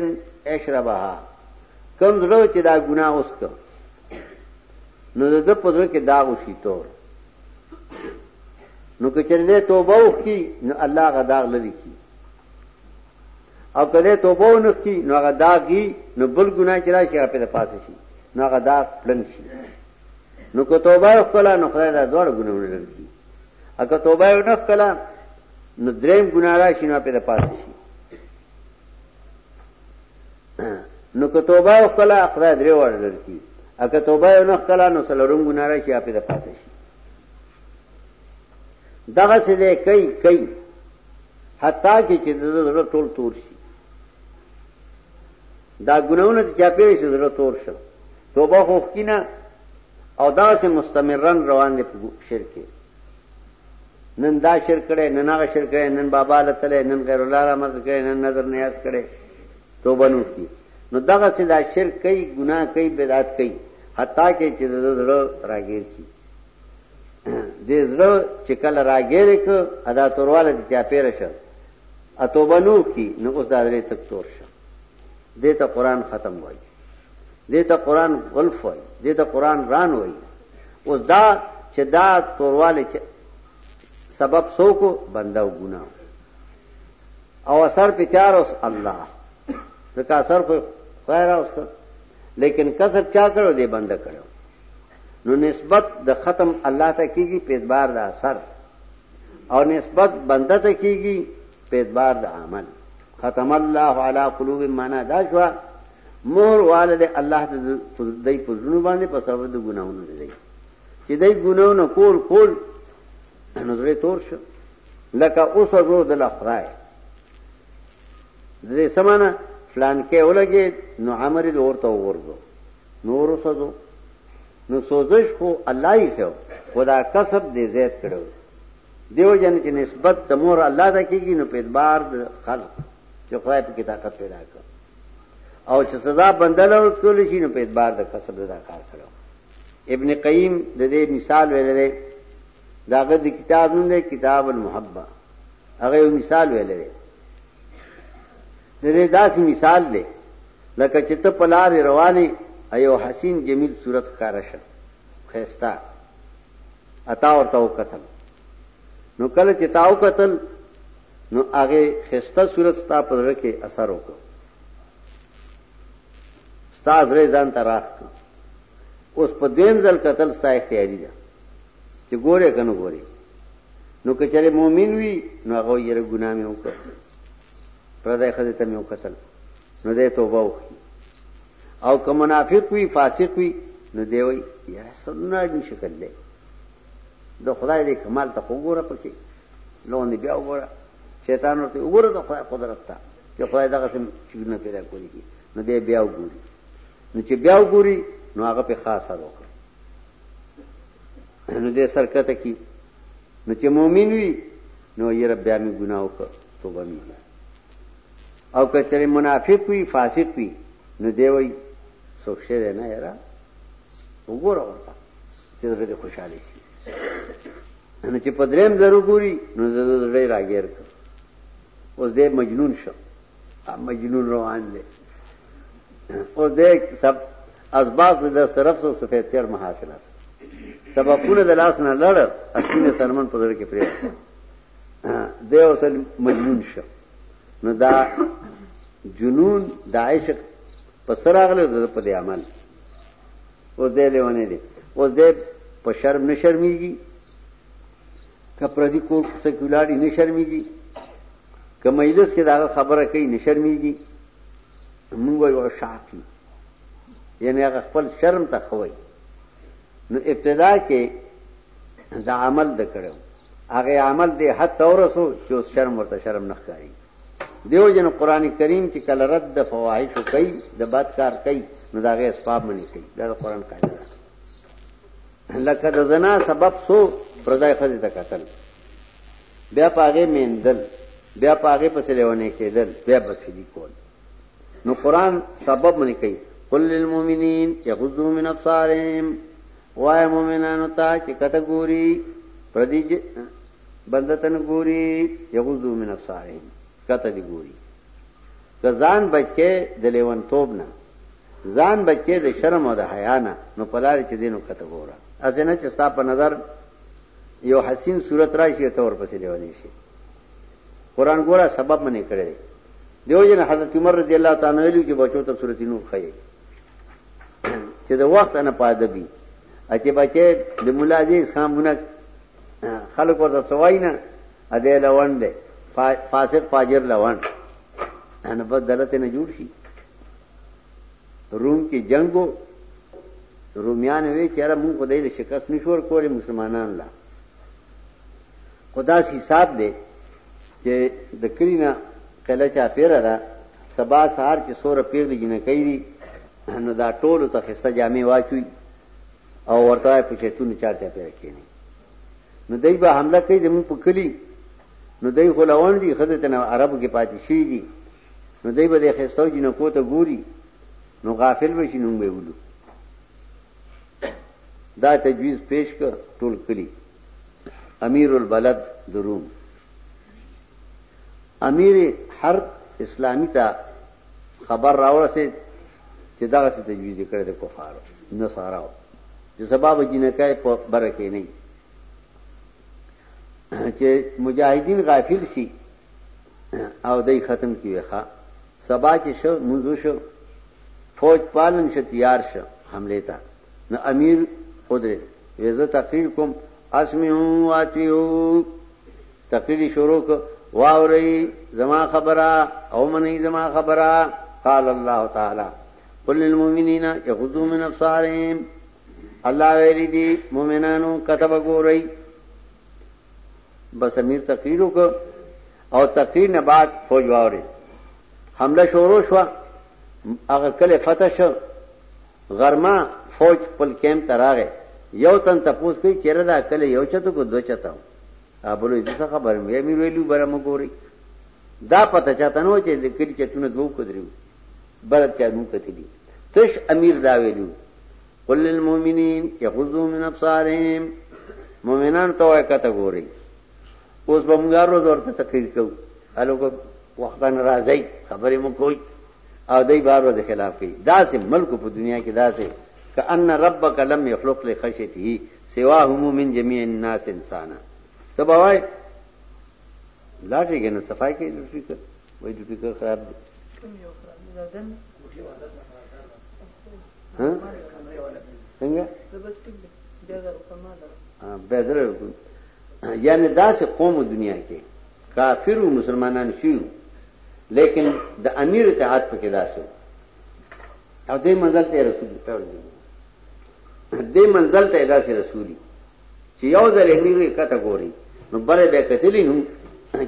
اشربها کوم زړه چې دا ګناه وسکو نو د په زړه کې داغ وشي تور نو که چرته توبه وکړي نو الله غا داغ لري کی او کله توبه ونکړي نو هغه داغي نو بل ګناه چې راشي هغه په پاسه شي نو هغه داغ پلن شي نو کو توبه وکړه نو خدای دا دوړ ګناونه لري اګه توبه یې نه کړه نو دریم ګناه راشي نه په پاتې شي نو که توبه وکړه خدای درې وړ درکې اګه توبه یې نه کړه نو سلورم ګناه راشي په پاتې شي دغه څه دې کوي کوي حتی کې چې د زړه ټول تور شي دا ګناونه چې چاپېرې شي زړه تور شي توبه خو کینا او دغسې مستمرا روان دی په شرک کې نن دا شرک کړي نن هغه شرک کړي نن بابا لته نن غیر الله را مخ کړي نن نظر نیاز کړي توبه نو کی نو دغه سي دا شرک کوي ګناه کوي بدعت کوي حتی کې چې زړه راګیر کی دې زړه چې کله راګیر ک ادا تورواله چې چا پیر شه اتوبه نو کی نو اوس دا درې تک تور شه دې ته قران ختم وایي دې ته قران غلف وای دې ته قران ران وای اوس دا چې دا تورواله چې سبب سوکو بنده او ګنا او اثر په چار اوس الله ځکه اثر خو خدای راوست لیکن کسب چا کړو دې بنده کړو نو نسبت د ختم الله ته کیږي په اعتبار د اثر او نسبت بنده ته کیږي په اعتبار د عمل ختم الله علی قلوب معنا دا شو مهر واله دی الله د دای په زړونو باندې په سبب د ګناونو دی چې دای ګناونه کول کول نظر تور شو لکه اوس ورو د لخرای د دې سمانه فلان کې ولګي نو عمر دې ورته ورغو نور سوزو نو سوزش خو الله یې خو خدا کسب دې زیات کړو دیو جن چې نسبت د مور الله ته کیږي نو په اعتبار د خلق چې خدای په کې طاقت پیدا کړ او چې سزا بنده له ورکول شي نو په اعتبار د کسب دا کار کړو ابن قیم د دې مثال ویل دی داغه د کتاب نوم دی کتاب المحبه هغه یو مثال ویل دی د دې داسې مثال دی لکه چې ته پلار رواني ایو حسین جمیل صورت کارشه خيستا اتا ورته وکتل نو کله چې تاو قتل نو هغه خسته صورت ستا په زړه کې اثر وکړ ستا زړه ځان ته راخ اوس په دیم ځل قتل ستا اختیاري ده چې ګوره کنه ګوره نو کچره مؤمن وي نو هغه یې ګناه مې وکړ پردای خزه ته مې وکتل نو دې توبه وکړي او که منافق وي فاسق وي نو دی وي یا سنن شکل دی د خدای دې کمال ته خو ګوره پکې لوندې بیا وګوره شیطان ورته وګوره د خدای قدرت ته چې خدای دغه سم چیزونه پیدا کولی دي نو دی بیا وګوري نو چې بیا وګوري نو هغه په خاص سره وکړي نو دې سرکته کی نو چې مؤمن وي نو یې رب بیا می ګناه وکړ توبه می او کچره منافق وي فاسق وي نو دی وای سوکشه نه یرا وګوره ورته چې زړه دې خوشاله شي نو چې په دریم ځل وګوري نو د زړه راګیر کړ اوس دې مجنون شو مجنون روان دی اوس دې سب اسباب د صرف سو سفید تیر محاصل است سببونه د لاس نه لړ اصلي سرمن په ځړ کې پرې دی اوس مجنون شو نو دا جنون د عشق په سر اغله د په عمل اوس دی لیونی دی اوس دی په شرم نه شرمیږي که پردي کور کوڅه کې ولاړي نه شرمیږي که مجلس کې داغه خبره کوي نه شرمیږي موږ وایو شاقي یعنی هغه خپل شرم ته خوي نو ابتدا کې دا عمل د کړو هغه عمل دې حد تورسو چې اوس شرم ورته شرم نه ښکاري دیو جن قران کریم چې کله رد د فواحش کوي د بد کار کوي نو دا غي اسباب منی کوي دا قران قاعده ده لکه د زنا سبب سو پردای خزه ته قتل بیا پاغه میندل بیا پاغه پسې لیونه کېدل بیا بخښلی کول نو قران سبب منی کوي قل للمؤمنین یغضوا من ابصارهم وای مومنانو ته چې کته ګوري پردي بنده تن ګوري یغزو من افسارهم کته دی ګوري که ځان بچکه د لیوان توب نه ځان بچکه د شرم او د حیا نه نو پلار چې دینو کته ګوره اسنه چې ستا په نظر یو حسین صورت راشي ته ورپسې لیوانی شي قران ګوره سبب منې کړی دیو جن حضرت عمر رضی الله تعالی عنہ ویلو چې بچو ته صورت نور خایي چې د وخت نه پاده بي اچې بچې د مولا عزیز خان مونږ خلک ورته سوای نه ا دې لوند دی فاسق فاجر لوند ان په دلت نه جوړ شي روم کې جنگو رومیان وی چې را مونږ خدای له شکست نشور کولې مسلمانان لا خدا سي حساب دی چې د کلینا کله چا پیره را سبا سهار چې سوره پیغلي جنکۍ دي نو دا ټولو ته خسته جامې واچوي او ورته په چتونو چارته پیره کینی نو دای به حمله کوي زمون په کلی نو دای غلاون دي خدای ته عربو کې پاتې شي دي نو دای به د خستو جنکو ته ګوري نو غافل بشي نو به ولو دا تجویز پیش ک ټول کلی امیر البلد دروم امیر حرب اسلامي ته خبر راورسېد چې دغسې تجویز یې کړی د کفارو نصاراو چې سبا به جینکای په بره کې نه چې مجاهدین غافل شي او دای ختم کی وخا سبا چې شو منځو شو فوج پالن شه تیار شه حمله تا نو امیر خدای ویزه تقریر کوم اسمعو واطیعو تقریر شروع که واورئ زما خبره او منئ زما خبره قال الله تعالی قل للمؤمنین یغضوا من ابصارهم الله ویلی دی مؤمنانو کتب ګورئ بس امیر تقریر وک او تقریر نه بعد فوج واوري حمله شروع شو هغه کله فتح شو غرمه فوج خپل کیمپ ته راغی یو تن تپوس کوي چیرې دا کله یو چتو کو دو چته ابلو دې څه خبر مې امیر ویلو بره مګوري دا پته چاته نو چې د کلی چتونه دوه کدرو بل چا نو کتلی تش امیر دا ویلو قل للمؤمنین یغضوا من ابصارهم مؤمنان ته وای کته ګوري اوس بمګارو ورته تقریر کو الو کو وختن راځي خبرې مو کوي او دای بار ورځ خلاف کوي داسې ملک په دنیا کې داسې کأن ربک لم یخلق لخشیته سوا هم من جميع الناس انسانا ته بوای لاټه کې نه صفای کې د فکر وای د فکر خراب دي ها څنګه بدر یعنی داسې قوم دنیا کې کافر مسلمانان شي لیکن د امیر اتحاد پکې داسې او دې منزل ته رسول دې منزل ته داسې رسولي چې یو ځل امیر یې کته ګوري نو بره به کتلی نو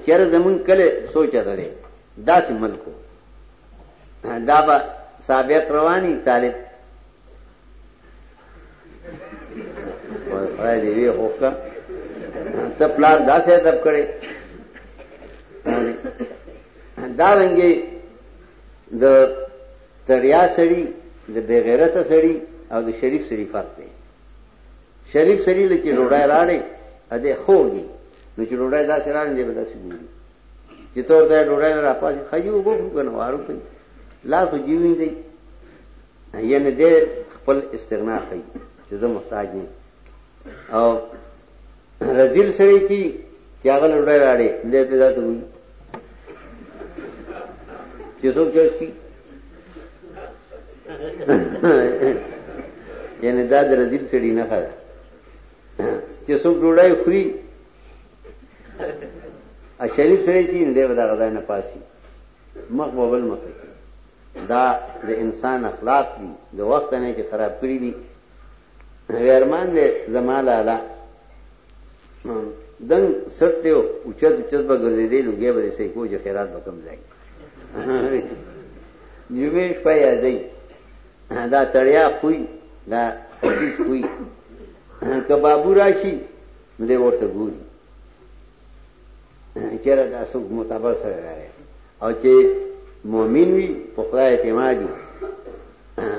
چیرې زمون کله سوچا ده داسې ملکو دا به سابق رواني طالب وای خدای دې وی خوکا ته پلار داسې ادب کړي دا رنګي د تریا سړی د بغیرت سړی او د شریف سړی فرق دی شریف سړی لکه روړای راړي ا دې خوږي نو چې روړای دا سره نه دی به داسې ګوري چې تور دا روړای نه راپاسي خيو وګورو کنه وارو کوي لا خو جیوین دی یعنې دی خپل استغنا ښیي چې زه محتاج نه او رزیل سړی کی چې هغه له ډای راړي دې په ذات وي چې څوک چې کی یعنی دا د رزیل سړی نه خره چې څوک ډوډۍ خوري ا شریف سړی چې دې ودا غدا نه پاسي مخ بوبل مخ دا د انسان اخلاق دي د وخت نه چې خراب کړی دي ویرمان دې زما لالا دن سټ دی او چت چت به ګرځې دی لوګي به سې کو چې خیرات به کم ځای نیومې شپه یادې دا تړیا خوې دا خصیص خوې کبابو راشي نو دې ورته ګوري چېرې دا څوک معتبر سره راغی او چې مؤمن وي په خدای اعتماد وي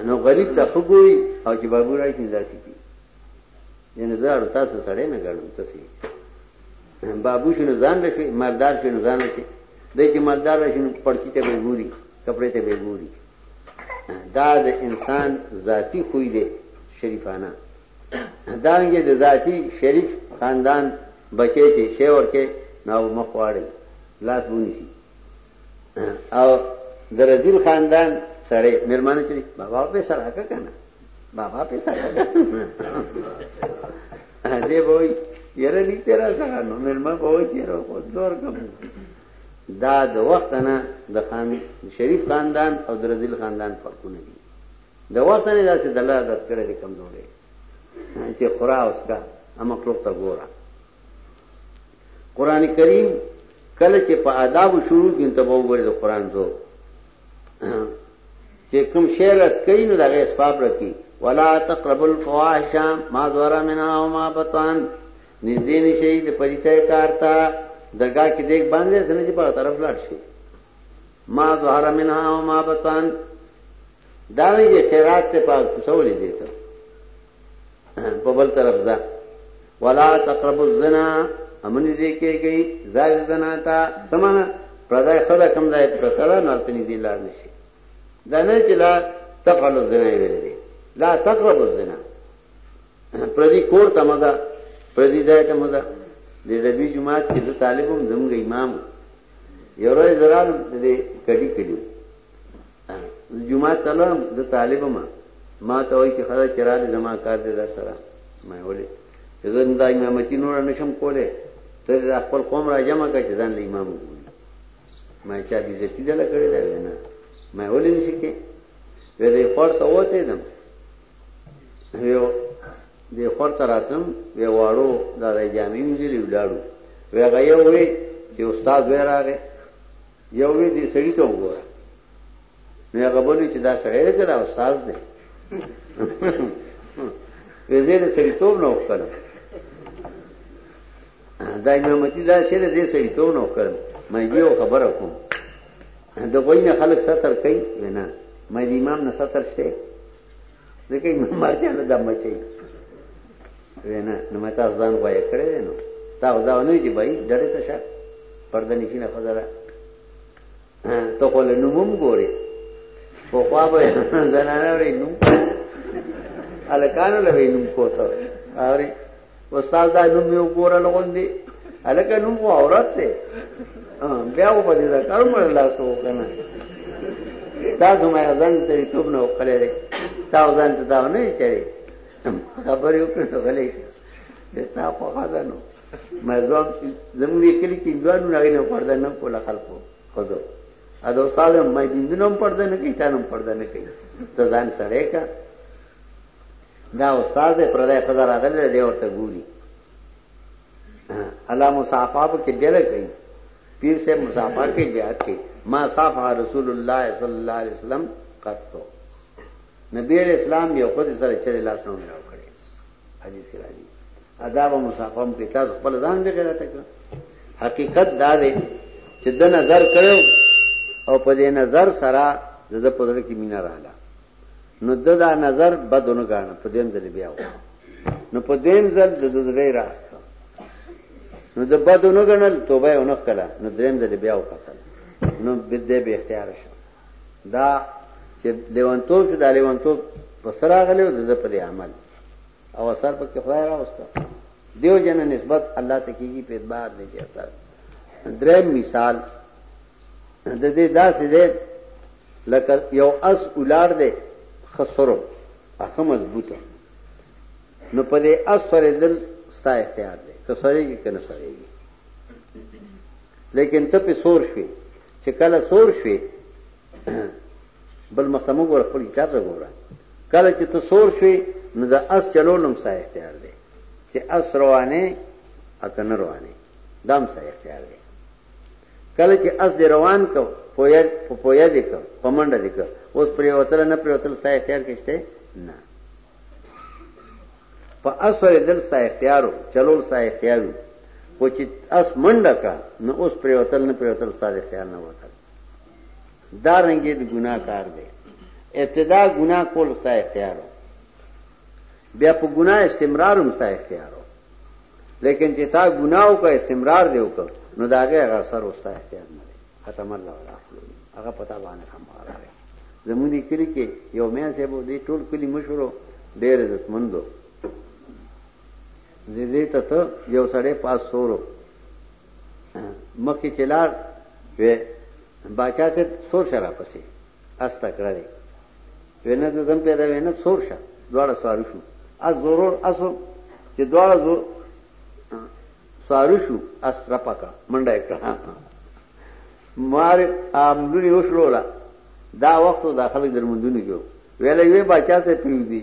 نو غریب ته خو ګوري او چې بابو راځي نه داسې کی یعنی زه اړ تاسو سره نه ګڼم تاسو بابو شنو ځان لشي مالدار شنو ځان لشي د چې مالدار شنو پړکی ته به ګوري کپڑے ته به ګوري دا د انسان ذاتی خوې دی شریفانه دارنګه د ذاتی شریف خاندان بچی چې شی ورکه نو مخ واړی لاس بونی شي او د رزیل خاندان سره مېرمانه چې بابا په سره حق کنه بابا په سره دې وای یره دې تیرا څنګه نو مېرمن به وای چې راو زور کوم دا د وخت نه د خان شریف خاندان او د رزیل خاندان فرقونه دي د وطن یې داسې دله عادت کړی دی کمزوری چې خورا او څکه او مخلوق ته ګوره قرآن کریم کله چې په آدابو شروع کړي نو ته به وګورې د قرآن زور چې کوم شی رد کوي نو د هغې اسباب رد کړي ولا تقربوا الفواحش ما ظهر منها وما بطن نږدې نه شئ د پلیتۍ کار ته درګاه کې دیګ باندې ځنه چې په طرف لاړ شي ما ظهر منها وما بطن دانګي خیرات ته په کوڅولې دي ته په بل طرف ځه ولا تقربوا الزنا امن دې کېږي زای زنا تا سمانه پردای خدا کم ځای پرتره نه تني دي لار نشي دا نه چې لا تفعلوا الزنا ویل دي لا تقربوا الزنا پردي کور ته مزه پردي ځای ته مزه د ربي جماعت کې د طالبوم زموږ امام یو ورځ دران د کډی کړیو زه جماعت ته لرم زه طالب ما ما ته وایي چې خدا چې راغې زما کار دی در سره ما ولې چې زه دا امامتي نور نشم کولی ته د خپل قوم را جمع کړه چې ځان له امام وګوري ما چا بې عزتي دله کړې ده وینا ما ولې نشي کې وې دې خور ته وته دم یو دې خور ته راتم وې واړو دا د جامع مې دی ولاړو وې غيو وې چې استاد وې راغې یو وی دې سړی ته وګوره نو هغه بولی چې دا سړی دی دا استاد دی وی زه دې سړی توب نه وکړم دا امامتی دا شعر دې سړی توب نه وکړم مې یو خبره کوم د غوینه خلک ستر کوي وینا مې امام نه ستر شته ځکه امام مالک نه دا مچي وینا نو مې تاسو ځان غوې کړې نو تا خدا ونه چې بای ډړې ته شه پرده نشي نه خدای ته خو له نومم ګوري په خوا به زنانه ورې نوم الکانو لوي نوم کوته اوري استاد دا نوم یو ګورل غوندي الکه نوم خو عورت دی بیا و پدې دا کار مړ لاس وکنه دا زما ځان سړي توپ نه وکړې لري تا ځان ته دا نه چاري خبر یو کړو غلې دې تا په خاله نو مې ځوان زموږ کلی کې دوانو نه غنه پرده نه کوله خلکو خدو ا دو استاد مې دینونو پرده نه کوي تانو پرده نه کوي ته ځان سړې کا دا استاد دې پردای خزر راغلی دی ورته ګوري الله مصافه په کې ډېر کوي پیر سے مصافه کې بیا کې ما صافه رسول الله صلی الله علیه وسلم قطو نبی علیہ السلام یو خود سره چرې لاس نه ملاو کړي حدیث کې راځي آداب مصافه هم کې تاسو خپل ځان دې غیرت کړ حقیقت دا دی چې د نظر کړو او په دې نظر سره د زپدل کې مینا رااله نو د دا نظر بد ونه ګاڼه په دیم ځل بیا و نو په دیم ځل د زړه راخ نو د بد ونه ګڼل توبه ونه کړه نو دریم ځل بیا و قتل نو بده به اختیار شو دا چې لیوانتوب چې د لیوانتوب په سره غلې او د په دې عمل او اثر په کې خدای راوسته دیو جن نسبت الله ته کیږي په اعتبار دې کې اثر دریم مثال د دې داسې ده لکه یو اس ولار دی خسرو اخه مضبوطه نو په دې اس سره دل ستا اختیار دی که سړیږي که نه سړیږي لیکن ته په سور شوې چې کله سور شوې بل مخته موږ خپل کتاب ته ګوره کله چې ته سور شوې نو د اس چلولم سا اختیار دی چې اس روانه اته نه روانه دام سا اختیار دی کله چې اس دې روان کو پویا په پویا دې کو په منډه دې کو اوس پریوتل نه پریوتل ستا اختیار کې شته نه په اس ورې دل ستا اختیارو چلول ستا اختیارو خو چې اس منډه کا نو اوس پریوتل نه پریوتل ستا اختیار نه وته دا رنګې د ګناه کار دی ابتدا ګناه کول ستا اختیارو بیا په ګناه استمرار هم ستا اختیارو لیکن چې تا ګناه وکړه استمرار دی وکړ نو دا هغه هغه سر اوستا اختیار نه دی ختم الله ولا هغه پتا باندې هم راغی زمونږ کلی کې یو مې سه بو دې ټول کلی مشورو ډېر عزت مندو زه دې ته ته یو سړی پاس سورو مخکې چلار وې باچا سے سور شرا پسې اس تکړه دی وې نه زم پیدا وې نه سور شه دواړه سوار شو از ضرور اسو چې دواړه زور سوار شو اس تر پکا منډه کړه مار امدونی وشلولا دا وخت دا خلک درمندونی جو ویلې وې بچا سه پیو دی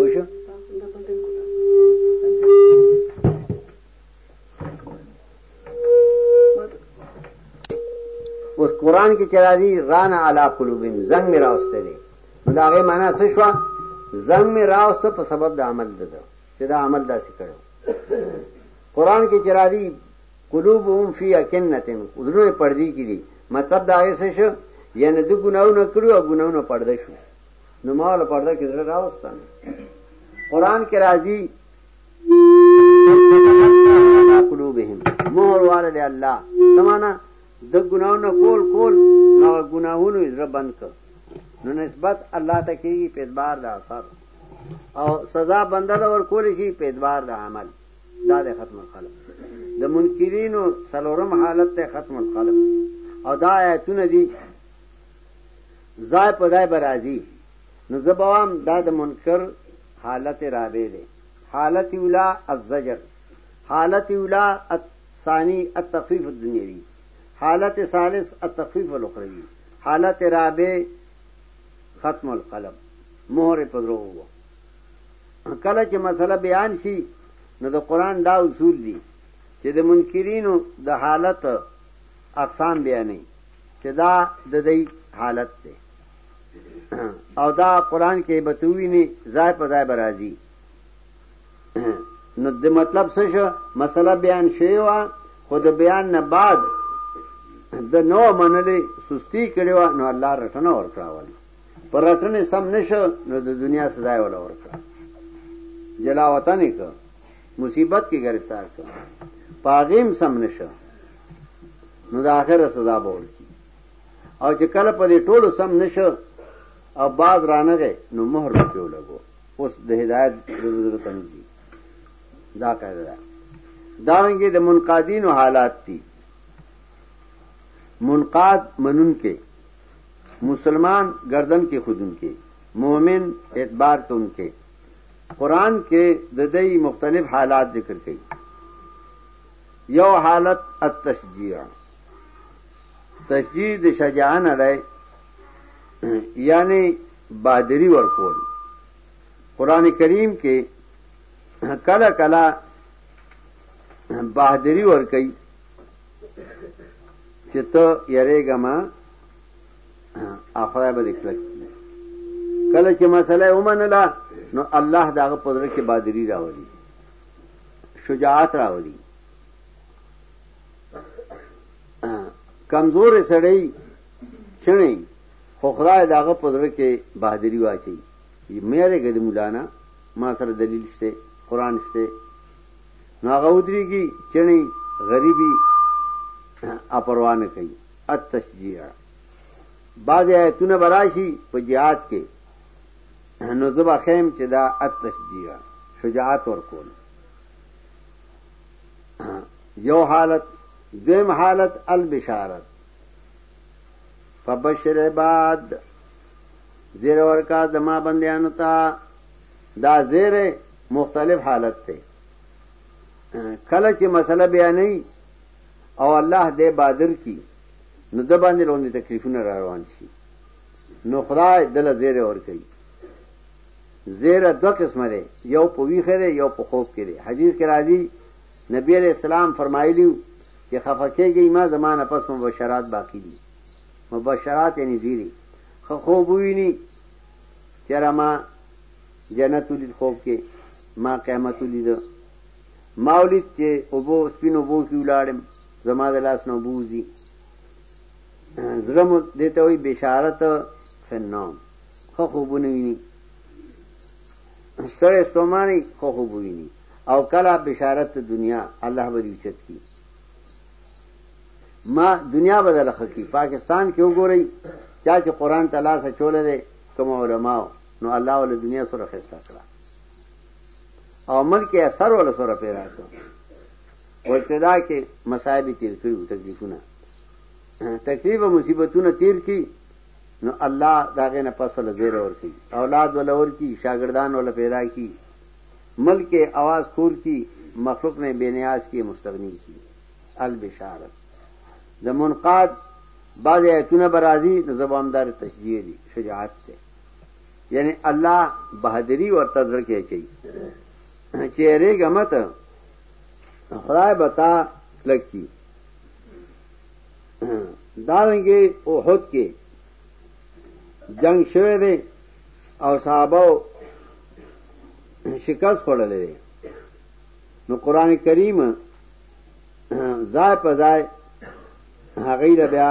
وشو اوس قران کې چې راځي ران علی قلوبهم زنګ مې راوسته دي نو دا غي معنا څه شو زنګ مې راوسته په سبب د عمل ده چې دا عمل داسې کړو قران کې چې راځي قلوبهم فی اکنتن وزرونه پردي کې دي مطلب دا یې څه شو یعنی د ګناو نه کړو او ګناو نه پرده شو نو ما له پرده کې زړه راوستان قران کې راځي قلوبهم مهر والد الله سمانا د ګناونو کول کول نو ګناهونو یې زړه بند کړ نو نسبت الله ته کیږي په اعتبار د اثر او سزا بندل ور کول شي په اعتبار د عمل دا د ختم القلم د منکرینو سلورم حالت ته ختم القلم او دا آیتونه دي ځای په ځای به راځي نو زه به وام دا د منکر حالت رابع دی حالت اولا الزجر حالت اولا ثانی التخفیف الدنیوی حالت ثالث التخفیف الاخروی حالت رابع ختم القلب مهر پدرو وو کله چې مسله بیان شي نو د قران دا اصول دي چې د منکرینو د حالت اقسام بیانې چې دا د دې حالت دی او دا قران کې به تویني ځای په ځای برازي نو د مطلب څه شو مسله بیان شوی و خو د بیان نه بعد د نو منلې سستی کړي و نو الله رټنه ور کړاول پر رټنه سم نشو نو د دنیا سزا ول ور کړ جلا وطن کې مصیبت کې گرفتار کړ پاغیم سم نشه نو د اخره سزا به ورکی او چې کله په دې ټولو سم نشه او باز رانغه نو مهر په لګو اوس د هدایت ضرورت نه دي دا قاعده ده دا رنګه د منقادینو حالات دي منقاد منون کې مسلمان گردن کې خودن کې مؤمن اعتبار تم کې قرآن کې د دې مختلف حالات ذکر کړي یو حالت التشجیع تشجیع د شجاعت دی یعنی بادری ورکول قران کریم کې کله کله بہادری ور کوي چې ته یریګه ما او خدای به دې کلک کړي کله چې مسله یې ومنله نو الله د هغه په زړه کې بادري راولي شجاعت راولي کمزورې سړی چڼی خو خدای د هغه په زړه کې بهادري واچي مېرې ګدې مولانا ما سره دلیل شته قران شته نو هغه ودرېږي چڼی غریبي اپروانه کوي التشجيع بعض آیتونه براشي په جهاد کې نو زبا خیم چې دا التشجيع شجاعت ورکول یو حالت دویم حالت البشارت فبشر عباد زیر ورکا دما بندیانو تا دا زیر مختلف حالت ته کله چې مسله بیانې او الله دې بادر کی نو د باندې لوندې تکلیفونه را روان شي نو خدای دله زیره ور کوي زیره دو قسمه ده یو په ویخه ده یو په خوب کې ده حدیث کې راځي نبی علیہ السلام فرمایلی چې خفقېږي ما زمانه پس مبشرات باقی دي مبشرات یعنی زیری خو خوب ویني چې ما جنت ولید خوب کې ما قیامت ولید ما ولید چې اوبو سپین اوبو کې ولاړم زما د لاس نه اوبه وځي زړه مو دې ته وایي بشارت فنوم ښه خوبونه ویني ستړی ستومانی ښه خوب ویني او کله بشارت ته دنیا الله به دې اوچت کړي ما دنیا بدله ښه کړي پاکستان کې وګورئ چا چې قرآن ته لاس اچولی دی کوم علماو نو الله ولې دنیا سره خسته کړه او ملک یې سر ولا سره پیدا کړ او ابتدا کې مصائب تیر کړو تکلیفونه تکلیف او مصیبتونه تیر کړي نو الله داغه نه پس ول زیر اور کی اولاد ول اور کی شاگردان ول پیدا کی ملک کے آواز خور کی مخلوق نے بے نیاز کی مستغنی کی البشارت د منقاد بعض ایتونه برازي نو زبامدار تشجیه دي شجاعت ته یعنی الله بهادری ورته زړه کې چي چې ریګه مت خدای بتا لکی دارنګي اوحد کې جنگ شوه دی او صحابه شکست خوړلې دی نو قران کریم ځای په ځای هغه بیا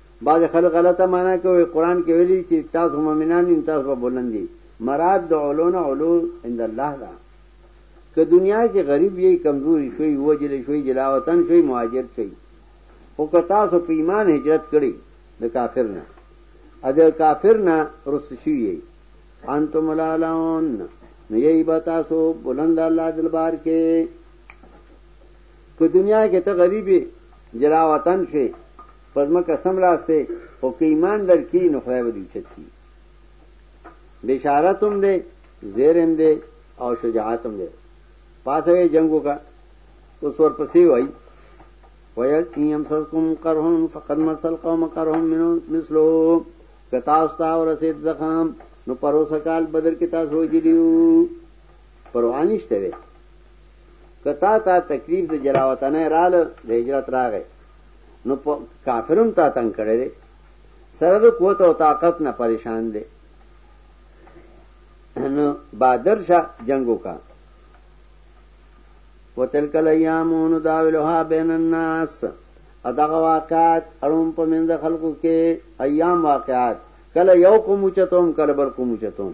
بعض خلک غلطه معنا کوي قران کې ویلي چې تاسو مؤمنان ان تاسو په بلندي مراد د علون علو عند الله دا که دنیا کې غریب یې کمزوري شوی وجل شوی جلا وطن شوی مهاجر شوی او که تاسو په ایمان هجرت کړی د کافر نه ا د کافر نه رس شوی یې انتم لالون نو یې به تاسو بلند الله دلبار کې که دنیا کې ته غریب جلا وطن شوی په ځمکه سملاسته خو که ایمان درکې نو خدای به دې اوچت کړي بشارت هم دی زیر هم دی او شجاعت هم دی پاسه یې جنګ وکړه اوس ورپسې وایي ویل ان یمسسکم قرهم فقد مسل قوم قرهم منو مثلو که تاسو ته ورسېد زخم نو پروسه کال بدر کې تاسو وجلیو پروا نشته دی که تا ته تکلیف د جلاوطنۍ راله د هجرت راغی نو کافرم تا تنگ کړی دی سره د قوت او طاقت نه پریشان دی نو بادر شاه جنگو کا وتلک الايام نداولها بین الناس ادغه واقعات اړوم په منځ خلکو کې ایام واقعات کله یو کوم چتوم کله بل کوم چتوم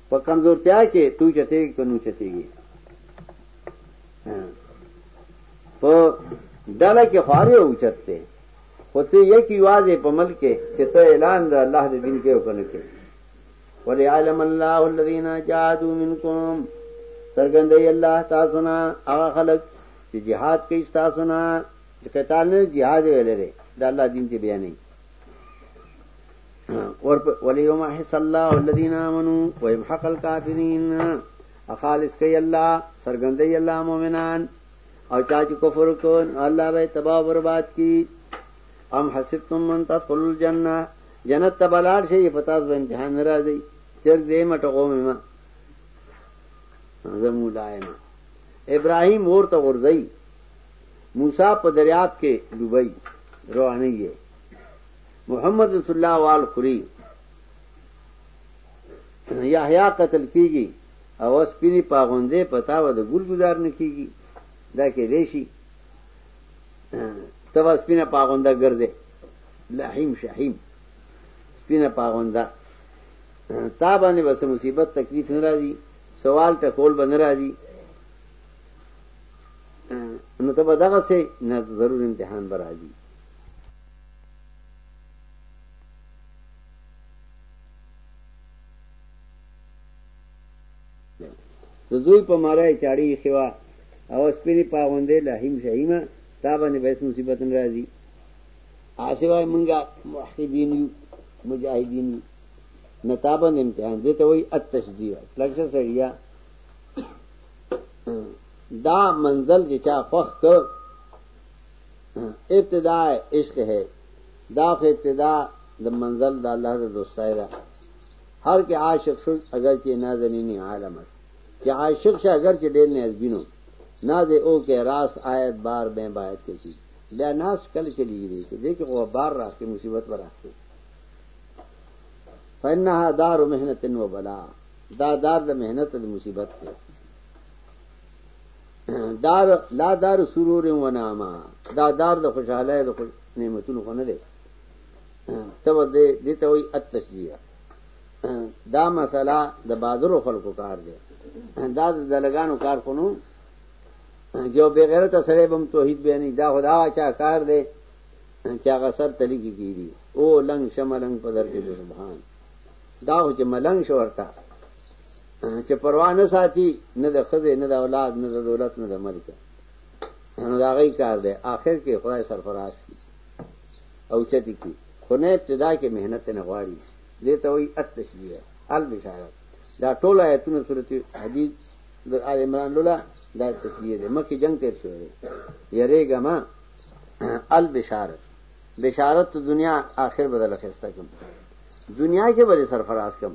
په کمزورتیا کې تو چتېږي کنو چتېږي په ډله کې خواري او چتته خطه یک یوازې په ملک کې چې ته اعلان د الله د دین کې وکړنه کې ولی علم الله الذين جاهدوا منكم سرګندې الله تاسو نه هغه خلک چې jihad کوي تاسو نه چې قتال نه jihad ویلې ده د الله دین کې بیانې اور ولیوم حس الله الذين امنوا ويمحق الكافرين اخالص کوي الله سرګندې الله مؤمنان او چا چې کفر وکړ الله به تباہ او برباد کی ام حسبتم من تدخل الجنه جنت ته بلار شي پتا ځو امتحان ناراضي چر دې مټغو مې زمو دایما ابراهيم ورته ورځي موسی په دریاب کې ډوبای رواني یې محمد رسول الله وال خوري یحیی قتل کیږي او سپینی پاغوندې پتا و د ګل گزار نه کیږي دا کې دی شي توا سپینه پاغونده ګرځي لحیم شحیم سپینه پاغونده تا باندې بس مصیبت تکلیف نه راځي سوال ټکول به نه راځي نو ته به دغه سه نه ضرور امتحان به راځي د زوی په ماره یې چاړي ایښې وه او سپینې په غوندې لهیم شهیمه تا باندې به هېڅ مصیبت نه راځي هسې وایي مونږ موحدین یو مجاهدین یو نه تا باندې امتحان دې ته وایي التشجیع کلک شه سړیه دا منزل چې چا خوښ کړ ابتدا عشق ہے دا خو ابتدا د منزل د الله د دوستای ده هر کې عاشق شو اگر کې نازنینی عالم است چې عاشق شه اگر کې ډېر نه ازبینو نه دې او کې راس آیت بار به باید کې شي بیا ناس کله چلیږي دې کې دې کې غو بار راځي مصیبت وراسي فإنها دار مهنة وبلاء دا دار د مهنت د مصیبت ته دار لا دار سرور و ناما دا دار د خوشحاله د خوش نعمتونو خو نه دی تب دې دې ته وي التشجيع دا مسله د بازارو خلکو کار دی دا د دلګانو کار خو نو جو بے غیرت سړی بم توحید بیانې دا خدا چا کار دی چې هغه سر تلی کې کیږي او لنګ شملنګ په در کې سبحان دا خو چې ملنګ شو ورته چې پروا نه ساتي نه د خزه نه د اولاد نه د دولت نه د ملک نو دا غي کار دی آخر کې خدای سرفراز کی او چتی کی خو نه ابتدا کې مهنت نه غواړي دې ته وي التشبيه البشارت دا ټول آیتونه سورته حدید د آل عمران لولا دا تشبيه ده مکه جنگ تیر شوی دی یریګه ما البشارت بشارت دنیا آخر بدل خسته کوم دنیا کې به سرفراز کوم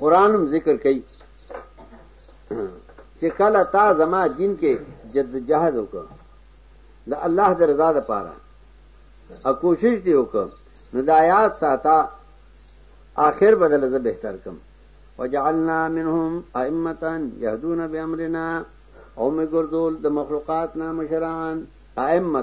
قران هم ذکر کوي چې کله تا زما دین کې جد جهاد وکړ د الله د رضا لپاره او کوشش دی وکړ نو د آیات ساته آخر بدل زه بهتر کم وجعلنا منهم ائمه يهدون بامرنا او موږ ګرځول د مخلوقات نه مشران ائمه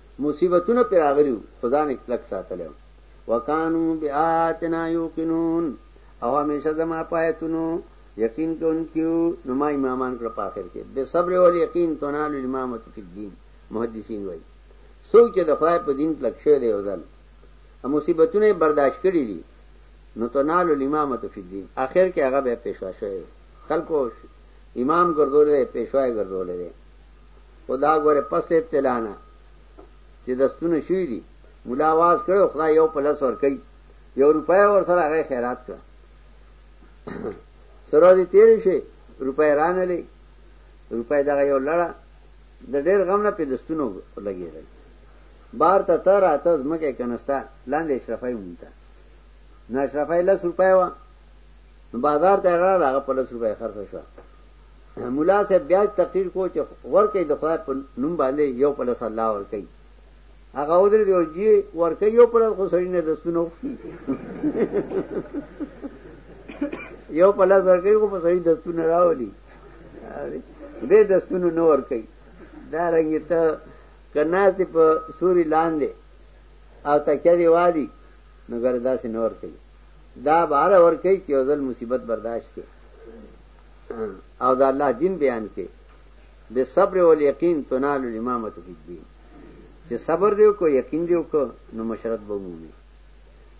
مصیبتونه پرې راغلي وو، خو ځان یې کلک ساتلی و. وکانو بآیاتنا یوقنون او همیشه زما په آیتونو یقین کوونکي وو، نو ما امامان کړه په آخر کې. بالصبر والیقین تنال الامامة فی الدین محدثین وایي څوک چې د خدای په دین کلک شوی دی یو ځل مصیبتونه یې برداشت کړي دي نو تنال الامامة فی الدین آخر کې هغه به پیشوا شوی خلکو امام ګرځولی دی پیشوا یې ګرځولی دی خدا غره پس ابتلا نه چې دستونه شوې دي مولا आवाज کړو خدای یو پلس ور کوي یو روپۍ ور سره هغه خیرات کړ سره دې تیر شي روپۍ رانه لې روپۍ دا یو لړا د ډېر غم نه په دستونو لګېږي بار ته تر اته زمکه کنستا لاندې اشرفای مونته نو اشرفای لس روپۍ وا نو بازار ته راغله هغه په لس روپۍ خرڅه شوه مولا صاحب بیا تقریر کو چې ورکې د خدای په نوم باندې یو په لس الله ورکې هغه ودرې دی جی ورکې یو په لس خو سړی نه دستونو یو په لس ورکې خو په سړی دستونه راولي دې دستونو نه ورکې دا رنګ ته کناس په سوري لاندې او تکیا دی والی نو ګردا سي نور کوي دا بار اور کئی چې ځل مصیبت برداشت کې او دا الله دین بیان کې به صبر او یقین تنال الامامت فی الدین چې صبر دیو کو یقین دیو کو نو مشرت به مومي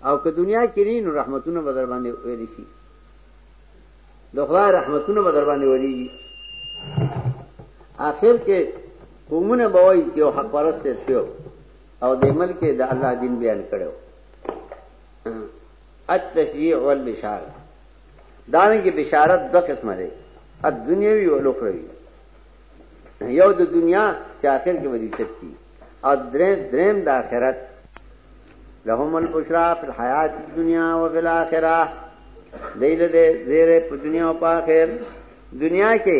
او که دنیا کې نه نو رحمتونه به در باندې ویل شي د خدای رحمتونه به در باندې وریږي آخر کې قومونه به وایي چې حق پرست شو او د ملک د الله دین بیان کړو التشریع والبشاره دانګي بشارت دو قسمه ده الدنیوي والاخروي یو د دنیا چې اخر کې ودی چتی او دریم دریم د آخرت لهم البشرا فی الحیات الدنیا و فی الاخره دیل دې زیره په دنیا او په آخر دنیا کې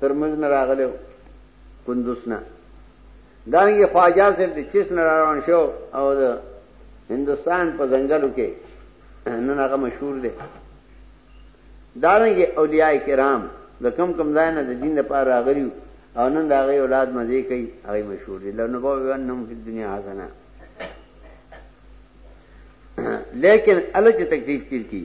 تر مز نه راغلی و کندوس نه دانګې خواجه صاحب د چیس نه روان شو او د هندستان په ځنګلو کې نن هغه مشهور دی دانګې اولیاء کرام د کم کم ځای نه د دین لپاره راغلی او نن د هغه اولاد مزه کوي هغه مشهور دی لنو بو ونم په دنیا حسنه لیکن الله چې تکلیف تیر کی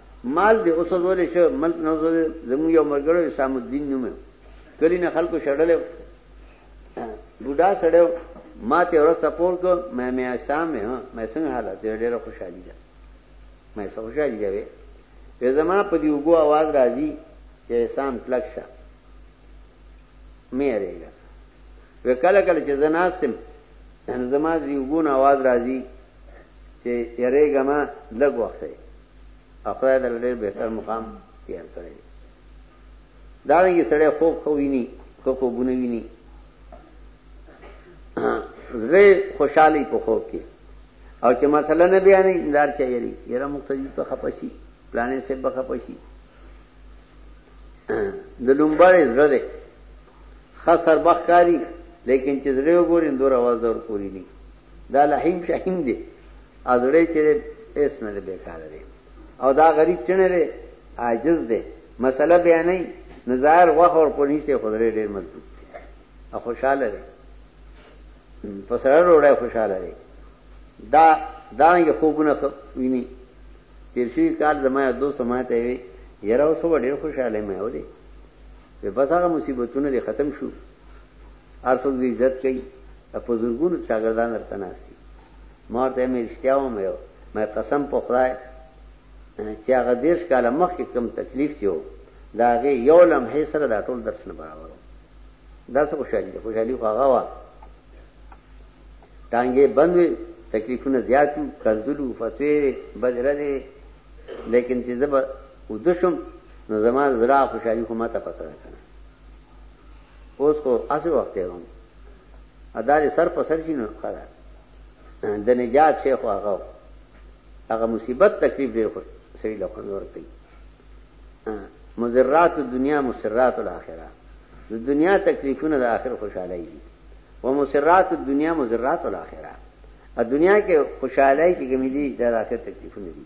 مال دې وسوځول شو، ملک نه وسوځېد، زموږ یو ملګری و حسام الدین نوم یې و، کلي نه خلکو شړلی و، بوډا سړی و، ما ترې ورځ تپوس وکړ، مې مې حسام یې، مې څنګه حالت دی؟ ډېره خوشحالي ده. مې څه خوشحالي ده وې؟ وې زما په دې اوږو اواز راځي چې حسام کلک شه، مې یارېږه. وې کله کله چې زه ناست یم زما د دې اوږو نه اواز راځي چې یارېږه ما لږ وخت دی. او خدای درله ډېر بهتر مقام تیار کړی دی. دارنګې سړی خوب خو ویني که خوبونه ویني زړه خوشحالي په خوب کې او چې مسله نه بیانې اندار چا یری یره مقتدی په خپشي پلانې سه په خپشي د لومبړې زړه ده خاص سربخ کاری لیکن چې زړه وګورین دور اواز دور کولی نه دا لحیم شحیم دی او زړه یې چې دی هېڅ نه دی بېکاره دی او دا غریب چې نه دی عاجز دی مسله بیانوي نو ظاهر غوښه ورپورې نشته خو زړه یې ډېر مضبوط دی او خوشحاله دی په سره ډوډۍ خوشحاله دی دا دارنګې خوبونه ویني تېر شوي کال زما یو دوست ما ته وي یاره اوس به ډېر خوشحاله مې اوري بس هغه مصیبتونه دې ختم شو هر څوک دې عزت کوي دا په زرګونو چاګردان درته ناست دي ما ورته ویل مې رښتیا وم یو مې قسم په خدای چې هغه دېرش کاله مخکې کوم تکلیف چې و د هغې یو لمحې سره دا ټول درس نه برابر و دا څه خوشحالي ده خوشحالي خو هغه وه ټانګې بند وې تکلیفونه زیات وو قرضونه وو فتوې وې بدې ورځې وې لیکن چې زه به اوده شم نو زما د زړه خوشحالي خو ما ته پته ده که نه اوس خو اسې وخت دی هم ادا دې سر په سر شي نو ښه ده د نجات شی خو هغه هغه مصیبت تکلیف ډېر خو سړي له خوند ورکوي مضرات الدنیا مسرات الاخره د دنیا تکلیفونه د آخر خوشاله دي و مسرات الدنیا مضرات الاخره ا دنیا کې خوشاله چې کوم دي د آخر تکلیفونه دي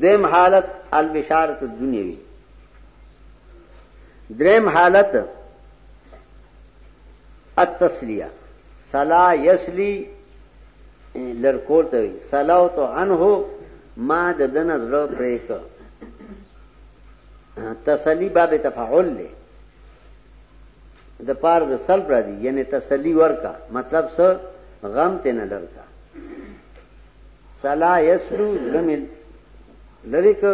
دیم حالت البشارت الدنیوی دریم حالت التسلیه سلا یسلی لرکول ته وی سلاو تو عنه ما د دن زړه پرې ک تسلی باب تفعل له د پار د سلب را دي یعنی تسلی ورکا مطلب څه غم ته نه لرکا سلا یسلو لمه لری که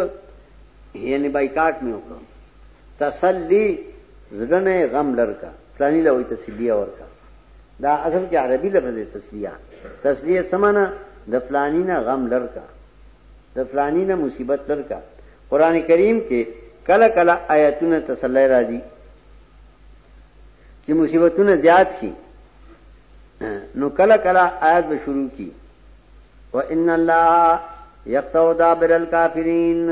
یعنی بایکاټ مې وکړ تسلی زړنه غم لرکا پلانی لوي تسلیه ورکا دا اصل کې عربي لفظ دی تسلیه تسلیه سمانه د پلانی نه غم لرکا د پلانی نه مصیبت لرکا قران کریم کې کله کله آیاتونه تسلی راځي چې مصیبتونه زیات شي نو کله کله آیات به شروع کی وان الله یقطع دابر الکافرین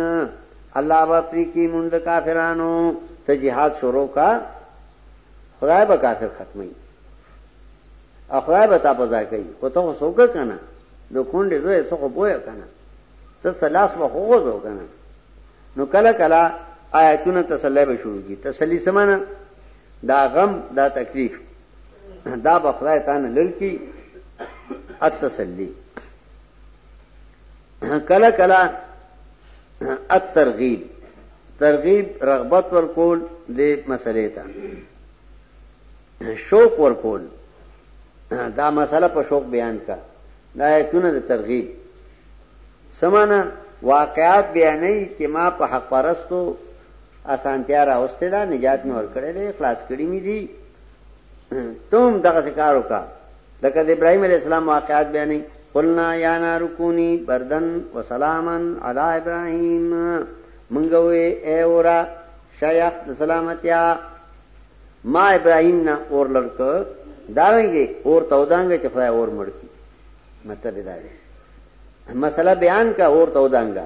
الله با پری کی مند کافرانو ته جهاد شروع کا خدای به کافر ختمي او خدای به تاسو ځای کوي خو ته وسوګه کنه نو کونډې زوی څخه پوهه کنه ته سلاس به خوغو کنه نو کله کله آیاتونه تسلی به شروع کی تسلی سمانه دا غم دا تکلیف دا به خدای تعالی لری کی التسلی کلا کلا الترغیب ترغیب رغبت ورکول د مسلې ته شوق ورکول دا مسله په شوق بیان کا دا ایتونه د ترغیب سمانه واقعات بیانې چې ما په حق پرستو اسانتیا راوستې ده نجات مې ورکړی دی خلاص کړی مې دي ته هم دغسې کار وکړه لکه د ابراهیم علیه السلام واقعات بیانې قلنا یا نار کونی بردن و سلاما علی ابراهیم منګه وې اے اورا شیخ د سلامتیا ما ابراهیم نه اور لړک دارنګي اور تودانګه چې خدای اور مړکی مطلب دا دی مسله بیان کا اور تودانګه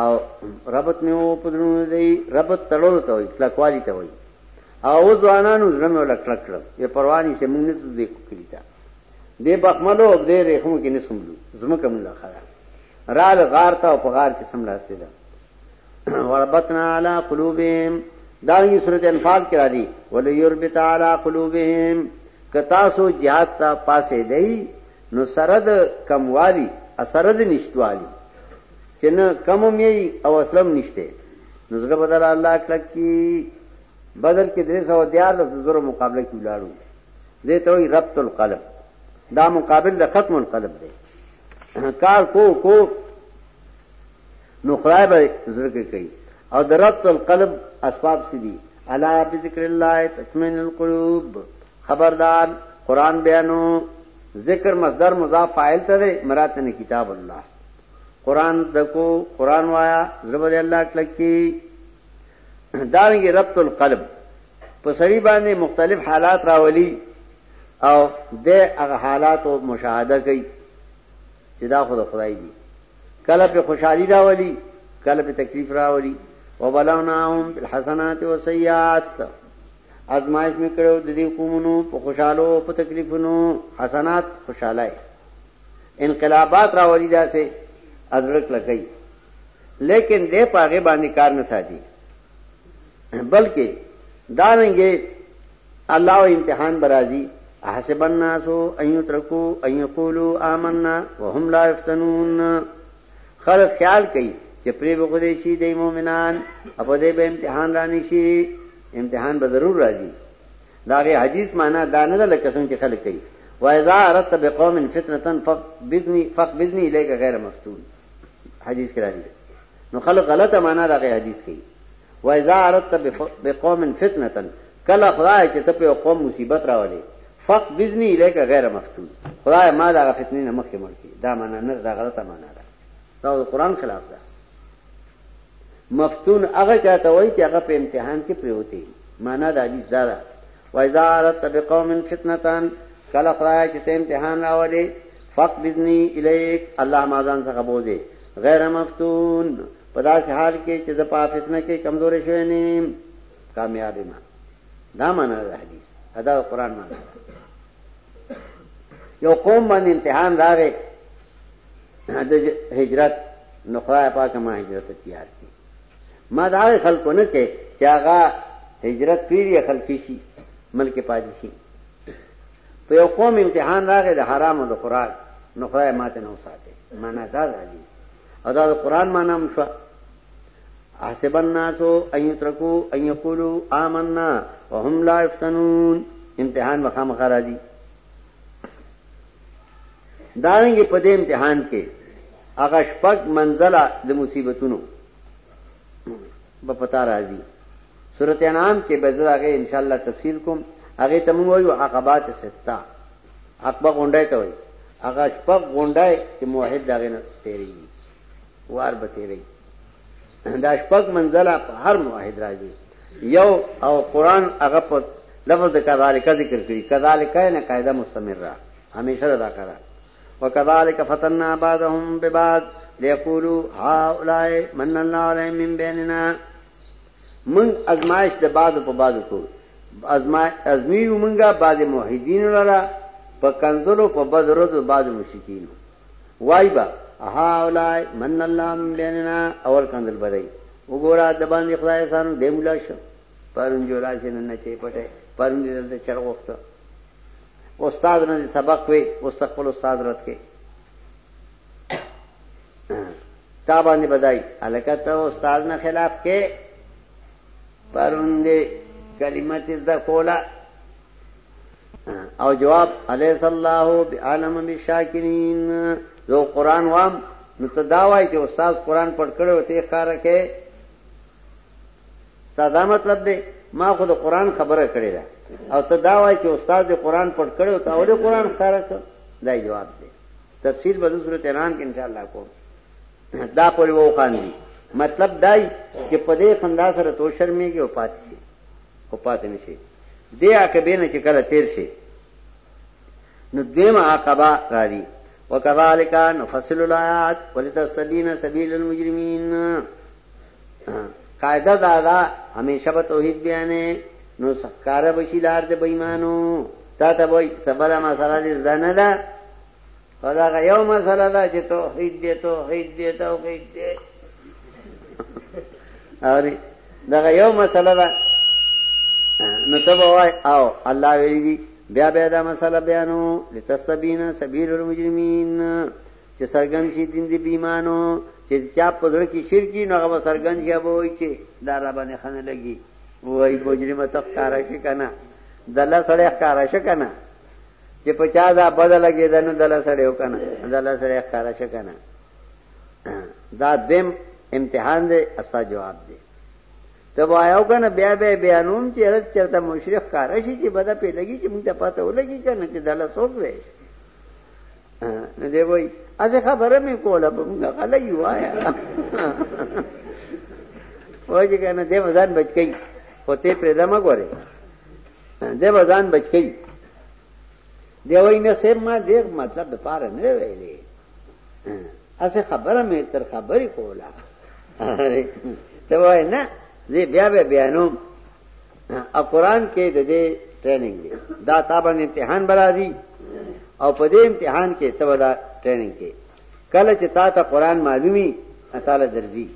او ربط مې وو په درونو دی ربط تړلو ته وي کلکوالی ته وي او ځوانانو زړه مې ولا کلک کړم یې پرواني چې موږ نه ته دې کوکلی ته دې بخملو دې رېخمو کې نه سملو زمکه موږ خلا رال غار ته او په غار کې سملاستې ده وربطنا علی قلوبهم دا یې سورۃ انفال کې را دي ول یربط علی قلوبهم کتا سو جهاد ته پاسې دی نو سرد کموالی اثرد نشټوالی چې نه کم هم یی او اصلا هم نشته نو زړه بدل الله کلک کی بدر کې درې سو دیار د زورو مقابله کې ولاړو دې ته وي ربط القلب دا مقابل د ختم القلب دی کار کو کو نو خدای به زړه کې کوي او د ربط القلب اسباب سې دي الا بذکر الله تطمئن القلوب خبردار قران بیانو ذکر مصدر مضاف فاعل ته مراد نه کتاب الله قرآن زده کو قرآن وایا زړه به دې الله کلک کی دارنګي ربط القلب په سړی باندې مختلف حالات راولي او د هغه حالات او مشاهده کوي چې دا خود خدای دی کله په خوشحالي راولي کله په تکلیف راولي وبلوناهم بالحسنات والسيئات ازمائش میکړو د دې قومونو په خوشحالو او په تکلیفونو حسنات خوشاله انقلابات راولي داسې ازړه کلکۍ لیکن دې په هغه باندې کار نه ساتي بلکې دا رنګه الله او امتحان برازي احسب الناس ان يتركوا ان يقولوا آمنا وهم لا يفتنون خلک خیال کوي چې پرې به خو دې شي د مؤمنان په دې به امتحان رانی شي امتحان به ضرور راځي داغه حدیث معنا دا نه ده لکه څنګه چې خلک کوي واذا اردت بقوم فتنه فقبضني فقبضني اليك غیر مفتون حدیث کرا دي نو خلک غلطه معنا داغه حدیث کوي واذا اردت بقوم فتنه کله خدای چې ته په قوم مصیبت راولې فقبضني اليك غیر مفتون خدای ما داغه فتنه نه مخکې مړ کی دا معنا نه دا غلطه معنا ده دا قرآن خلاف ده مفتون هغه چاته وای چې هغه په امتحان کې پریوتی معنا د حدیث دا ده وایذا ارت بقوم فتنتان کله خدای چې ته امتحان راولې فق بزنی الیک الله مازان څخه بوزي غیر مفتون په داسې حال کې چې د پا فتنه کې کمزورې شوې نه کامیابې ما دا معنا د حدیث ادا قرآن معنا یو قوم باندې امتحان راغی د هجرت نو خدای پاک ما هجرت تیار کړ ما دا خلکو نه کې چې هغه هجرت پیری خلک شي ملک پاتې شي په یو قوم امتحان راغی د حرام او د قران نو خدای ماته نو ساته معنا دا دی او دا د قران معنا هم شو احسب الناس ان يتركوا ان يقولوا آمنا وهم لا يفتنون امتحان مخام خرا دي دارنګ په دې امتحان کې هغه شپږ منزله د مصیبتونو په پتا راځي سورۃ انعام کې به زه هغه ان شاء الله تفصیل کوم هغه ته موږ وایو عقبات ستا عقبه غونډه ته وایي هغه شپږ غونډه چې موحد دغه نه تیریږي وار به تیری دا شپږ منزله په هر موحد راځي یو او قران هغه په لفظ د کذالک ذکر کړي کذالک نه قاعده مستمره همیشه دا کرا وکذالک فتننا بعضهم ببعض ليقولوا هؤلاء من الله عليهم من بيننا من ازمائش د بعض په بعض کو ازما ازمیو منګه بعض موحدین لرا په کنزلو په بدرو د بعض مشکینو وای به، هاؤلاء من الله من بیننا، اول کنځل به دی، وګوره دباندې خدای احسان وکړ، دی ملا شو، پرون جولا شي نن نچې پټې، پرون دې دلته چړ غوښته، استاد نه دې سبق وې، اوس ته خپل استاد رد کې. تا باندې بدای الکه ته استاد نه خلاف کې پروندې کلمت زده کوله او جواب الیس الله بعلم بالشاکرین زه قران وام نو ته دا وای چې استاد قران پڑھ کړو ته ښکارا کې تا دا مطلب دی ما خو د قران خبره کړې ده او ته دا وای چې استاد د قران پڑھ کړو ته اول قران ښکارا کړ دا جواب دی تفسیر به صورت اعلان کې ان شاء الله کوم دا پورې وو خان دی مطلب دای چې په دې خندا سره تو شرمېږي او پاتې شي خو پاتې نه شي. دې عقبې نه چې کله تېر شي نو دویمه عقبه راځي. وکذلک نفصل الایات ولتستبین سبیل المجرمین قاعده دا ده همیشه به توحید بیانې نو ښکاره به شي لار د بېمانو تا ته وایي سبله مسله دې زده نه ده او دا یو مسله ده چې توحید دی توحید دی توحید دی اوري دا یو مسله ده نو ته وای او الله ویلی دی بیا بیا دا مسله بیانو لتستبینا سبیل المجرمین چې سرګن شي دین دی بیمانو چې چا په ځړ کې شرکی نو هغه سرګن شي به وای چې دا را باندې خنه لګي وای مجرمه تخکارا شي کنه دله سړی ښکارا شي کنه چې په چا دا بد لګي دا نو دلا سړی وکنه دلا سړی ښکارا شو کنه دا دیم امتحان دی استا جواب دی ته وایو کنه بیا بیا بیانوم چې هر چرته مشرک کار شي چې بده په لګي چې موږ ته پته ولګي کنه چې دلا څوک دی نه دی وای از خبره مې کوله په موږ غلې وایا وای چې کنه دې ځان بچ کئ هوته پرې دمه غوري دی به ځان بچ کوي دی وای نه صاحب ما دې مطلب د پاره نه ویلې اسه خبره مې تر خبرې کوله ته وای نه زه بیا به بیانوم او قران کې د دې ټریننګ دی دا تابان امتحان برا دی او په دې امتحان کې ته ودا ټریننګ کې کله چې تا ته قران معلومي تعالی درځي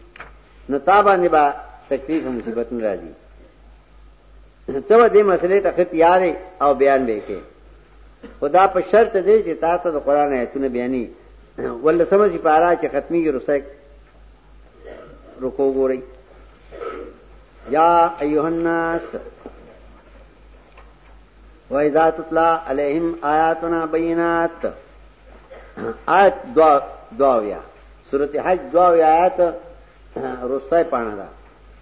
نو تابان دی با تکلیف مصیبت نه راځي ته و دې مسلې ته خې تیارې او بیان به کې خدا په شرط دی چې تا ته د قران آیتونه بیانې ول سمه سي پارا چې ختمي رسې رکو ګوري یا ایها الناس و اذا تطلع عليهم آیاتنا بینات آیت دعا دعا ویا سورته حج دعا ویا آیت رسې پانا ده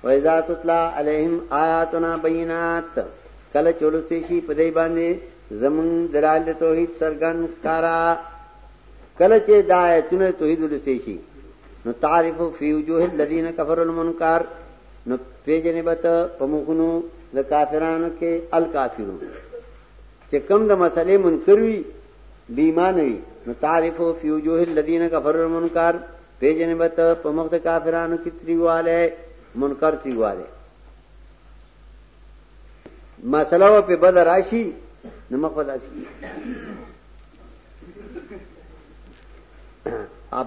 وَإِذَا تُتْلَى عَلَيْهِمْ آيَاتُنَا بَيِّنَاتٍ کله چولستی شي په دې باندې زمون دلال د توحید سرګن کارا کله چې دا آیتونه توحید ولستی شي نو تعرف فی وجوه الذین کفروا المنکر نو پیجنې بت په مخونو د کافرانو کې الکافرون چې کم د مسلې منکر وي بیمان وي نو تعرف فی وجوه الذین کفروا المنکر پیژنې به ته په مخ د کافرانو کې تریواله منکر تریواله مسله و په بدر راشي نو مخ ودا شي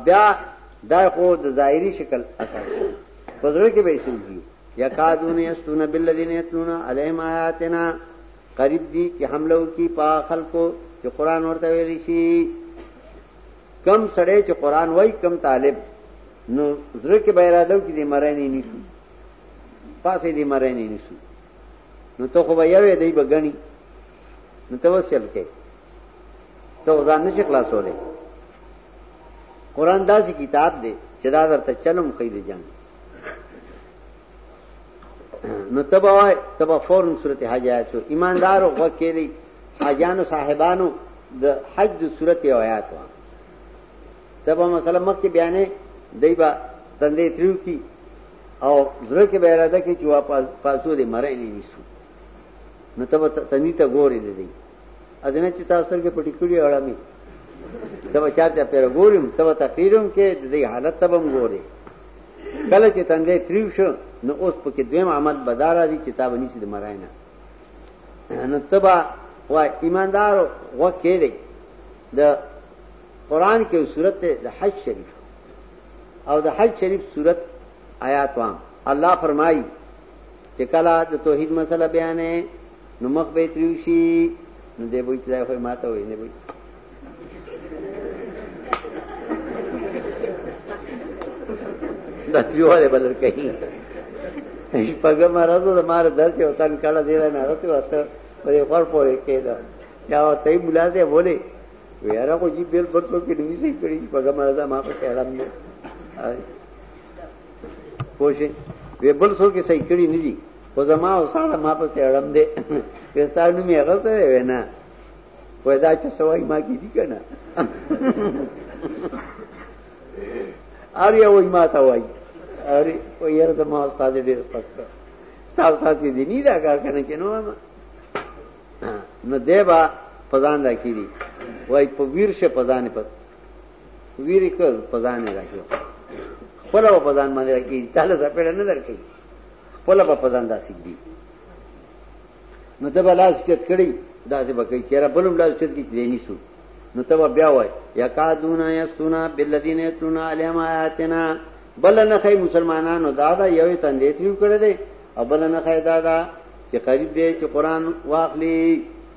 بیا دا خو د ظاهري شکل اساس پزړه کې به شي یکادون یستون بالذین یتلون علیهم آیاتنا قریب دي چې حمله وکي په خلکو چې قران ورته ویل شي کم سړی چې قران وای کم طالب نو زړه کې به اراده وکړي دې مرنې نشو پاسې دې مرنې نشو نو ته خو به یوې دی بغنی نو ته وس چل کې ته ځان نشي خلاصولې قران داسې کتاب دی چې دا درته چلم خې دې جنگ نو تبا وای تبا فورن صورت حج آیات شو ایماندارو غوکې دی حاجانو صاحبانو د حج د صورت یو آیات وا تبا مثلا مکه بیانې دایبا تندې تریو کی او زړه کې به اراده کې چې واپس پاسو دې مړې نه نیسو نو تبا تندې ته ګورې دی ازنه چې تاسو سره پټی کړی اړمې تبا چارته پیر ګورم تبا تقریرم کې د دې حالت تبم ګورې کله چې تندې تریو شو نو اوس په کې دویم عمل بدارا دي چې تاب نيسي د مراینا نو تبا وا ایماندار و کې دی د قران کې صورت د حج شریف او د حج شریف صورت آیات وام الله فرمایي چې کله د توحید مسله بیانې نو مخ به تریو شي نو دې وایي چې دا خو ماته وایي نه وایي دا تریواله بدل کوي شپږه مرزه د مار درته او تن کړه دی نه راته ورته په خور پورې کېده یا ته ملازه بوله ویرا کو جی بیل برسو کې نوې سي کړی شپږه مرزه ما په اعلان نه کوشش وی بل سو کې صحیح کړی نه دي خو زما او ساده ما په اړم دي وستانو می غلطه وینا وای دا چې سوای ما کې دي کنه ار یو وای ما ته وای ار وای یاره د ما استاد ډیر پک تاسو تاسو دې نه دا کار کنه چې نو ما نو دیبا پزان راکی دي وای په ویر شه پزان په ویر ک پزان راکی خپل په پزان باندې راکی تعالی زپړه نه درکې خپل په پزان داسې دي نو ته به لاس چت کړی دا څه بکې چیرې بلوم لاس چت کې دیني سو نو ته بیا وای یکادون یسونا بالذین یتلون علیهم آیاتنا بل نه خی مسلمانانو دا دا یو تندې تیو کړی دی او بل نه خی دا دا چې قریب دی چې قران واخلي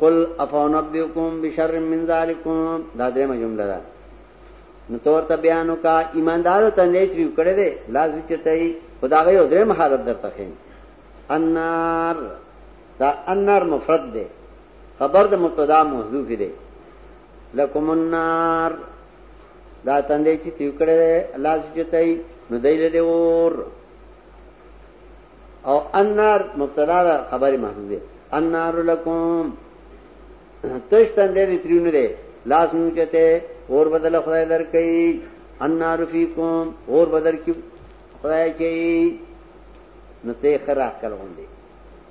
قل افونبئکم بشر من ذالکم دا درېمه جمله ده نو تور ته بیانو کا ایماندارو ته نه تریو کړه دې لاس چتای خدای یو درېم حالت درته خین النار دا النار مفرد ده خبر د مبتدا محذوف ده لکم النار دا تندې چې تیو کړه لاس چتای نو دایله دې ور او النار مبتدا ده خبر محذوف ده النار لکم تش تندې دې تریونه ده لاس نو چته اور بدل خدای درکې النار فیکم اور بدل کی خدای کې نو ته خره کړه باندې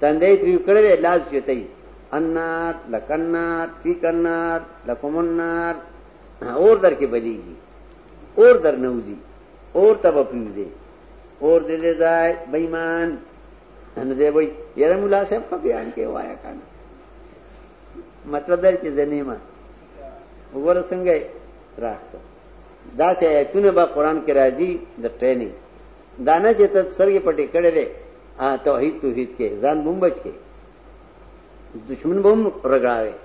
تندې تریو کړه دې لاس چته النار لکنار فیک النار لکم النار اور درکې بلیږي اور درنوځي اور تب پریوځي اور دې دې ځای بېمان نو دې وای یره مولا صاحب په بیان کې وایا کنه مطلب دا چې زنه ما وګوره څنګه راځه دا چې آیتونه به قران کې راځي د ټریننګ دانه چې ته سرګې پټې کړې ده توحید توحید کې ځان بوم بچ کې دشمن بوم رګاوي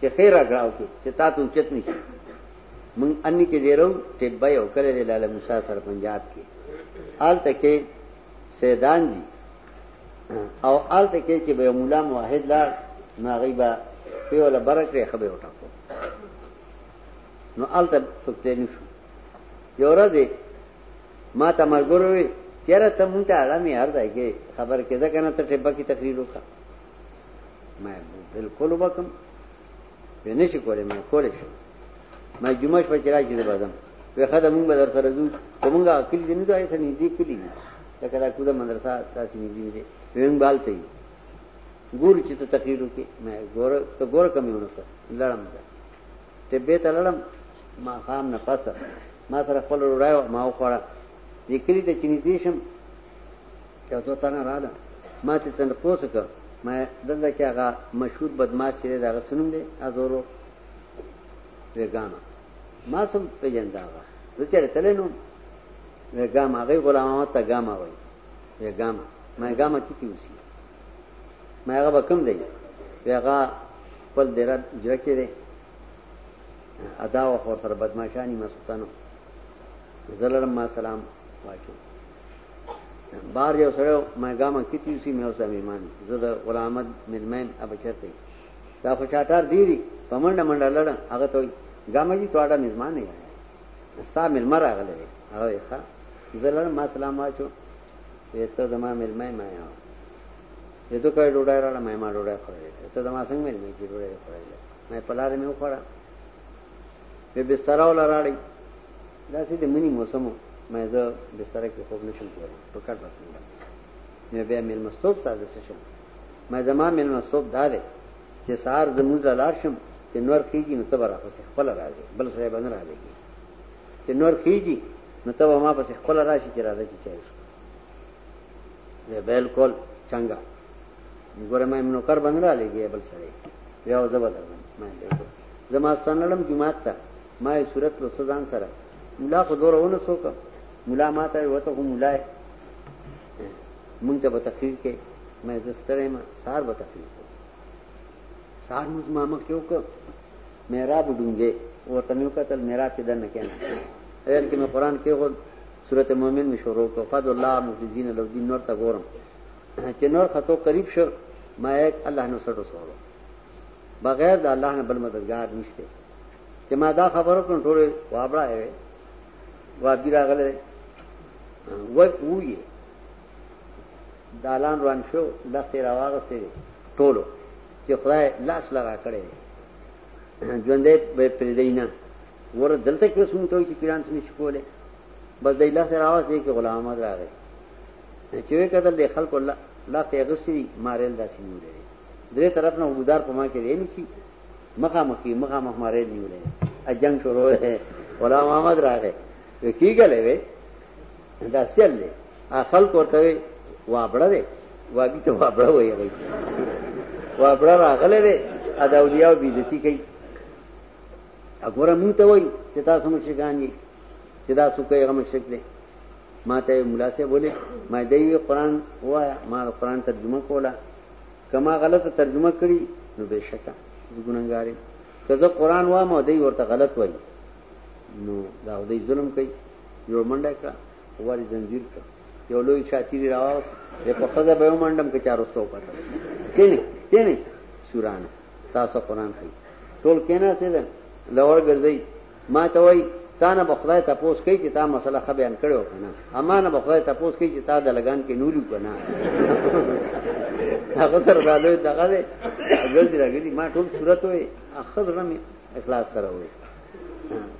چې خېر راګړاو کې چې تا ته اوچت نشي مونږ اني کې دې رو ټبه یو کړی دی لاله موسی سره پنجاب کې آلته کې سیدان دي او آلته کې چې به مولا موحد لا ناغي با په ولا برکه خبره وټاکو نو آلته سکته نشو یو ورځ ما ته مرګوروي چیرې ته مونږ ته اړه مې هر ځای کې خبر کېده کنه ته ټبه کې تقریر وکړه ما بالکل وکم په نشي کولای ما کولای شم ما جمعه شپه چې راځي د بازم وی خدای مونږ به در سره ځو کومګه عقل دې نه ځای سنې دې کلی دي لکه دا کوده مدرسه تاسو نه دي دې وینګ بالته یو ګور چې ته تقریر وکې ما ګور ته ګور کمی ونه کړ لړم دا ته به ته لړم ما خام نه پاسه ما سره خپل وړایو ما وخوړه دې کلی ته چې نږدې شم یو څو تنه رااله ما ته تن پوس ک ما دلته کې هغه مشهور بدمعاش چې دا غسنوم دی ازورو وګاما ما سم پیجندا هغه زه چیرې تلې نو وګاما هغه غلام ما ته ګاما وای وګاما ما ګاما کې تی وسی ما هغه وکم دی هغه خپل دیره جوړ کې دی ادا او خور سره بدمعشانی مسوتانو زلرم ما سلام واکه بار یو سره ما ګاما کیتی سی مې اوسه میمان زه د غلام احمد ملمن اب چرته دا خو چاټار دیری په منډه منډه لړ هغه ته ګاما جی تواډه میزمان نه یې ستا ملمر راغله هغه ښا زلړ ما سلام واچو ته زما ملمای ما یو یو تو کوي ډوډۍ راړه ما ما ډوډۍ خوړلې ته زما څنګه ملمای چې ډوډۍ خوړلې ما پلار مې وخوړه په بستر ولا راړی داسې د مني موسم و، مه زه بستره کې خوب نه شم کولی، په کټ به څنګه؟ نو بیا مېلمستوب ته د څه شم؟ مه زما مېلمستوب دا دی چې سهار زه لمونځ له لاړ شم، چې نور خېژي نو ته به راپسې خپله راځې، بل سړی به نه رالېږې، چې نور خېژي نو ته به ما پسې خپله راشې چې راځه چې چای وڅښو. وې بالکل چنګه ګوره ما یې نوکر به نه رالېږې بل سړی بیا زه به درځم ما یې زه ماسخوتن لاړم جومات ته ما یې صورت لوسته ځان سره ملا خو دوره ونه سو که ملا ما ته وته خو ملا یې مونږ ته به تقریر کې مې زه ستړی ما سهار به تقریر کوم سهار موږ ما مخ کې وکړ محراب ډونګې ورته مې وکتل محراب کې دنه کېنه اېل کې مې قران کې خو سورته مؤمن مې شروع کړ فضل الله مخزین لو دین نور ته ګورم چې نور خطو قریب شو ما یک الله نو سره سره بغیر د الله نه بل مددگار نشته چې ما دا خبرو کړو ټول وابړه وي وابي راغله وای وې دالان روان شو لختې راواغستې ټولو چې خدای لاس لگا کړي ژوندې به پرې دینه ور دلته کې سم ته چې پیران سم شکولې بس د الله سره आवाज دی کې غلام احمد راغی چې وې کتل د خلکو الله لاس یې غسري مارل داسې نیولې درې طرف نه وګدار په ما کې دی نه شي مخامخ یې مخامخ ما ریل نیولی ا جنګ شروع دی غلام محمد راغی وی کیږلې وی دا سیل دی ا خلک ورته وی وابړه دی وابي ته وابړه وایي غي وابړه راغله دی ا د اولیاء بیزتی کوي اګوره مونږ ته وای چې تاسو مشرکان دي چې دا څوک یې مشرک دي ما ته مولا سه بوله ما دی قرآن وایا ما قرآن ترجمه کوله که ما غلطه ترجمه کړي نو بېشکه زه ګنهګار یم که زه قرآن وایم او دی ورته غلط وایي نو دا خو دی ظلم کوي یوه منډه یې کړه غوار یې زنځیر کړه یو لوی چاتیري راواوس یې په ښځه به یې ومنډم که چا رسته وکړه کینې کینې سورانه تاسو قرآن ښي ټول کېناستې ده لوړ ګرځئ ما ته وای تا نه به خدای تپوس کوي چې تا مسله ښه بیان کړې او کنه اما نه به خدای تپوس کوي چې تا د لګان کې نولیو کنه هغه سره دا لوی دغه دی ګل دی راګلی ما ټول صورت وې اخر نه می اخلاص سره وې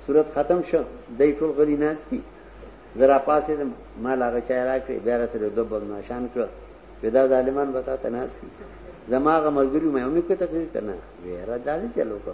صورت ختم شو دای ټول غلی ناس دي زرا پاسې د مال هغه چا راکړي بیا سره دوه بم نشان کړ ودا ظالمان بتا تناس دي زماغه ملګری مې هم کته کړی کنه ویرا دالي چلو کو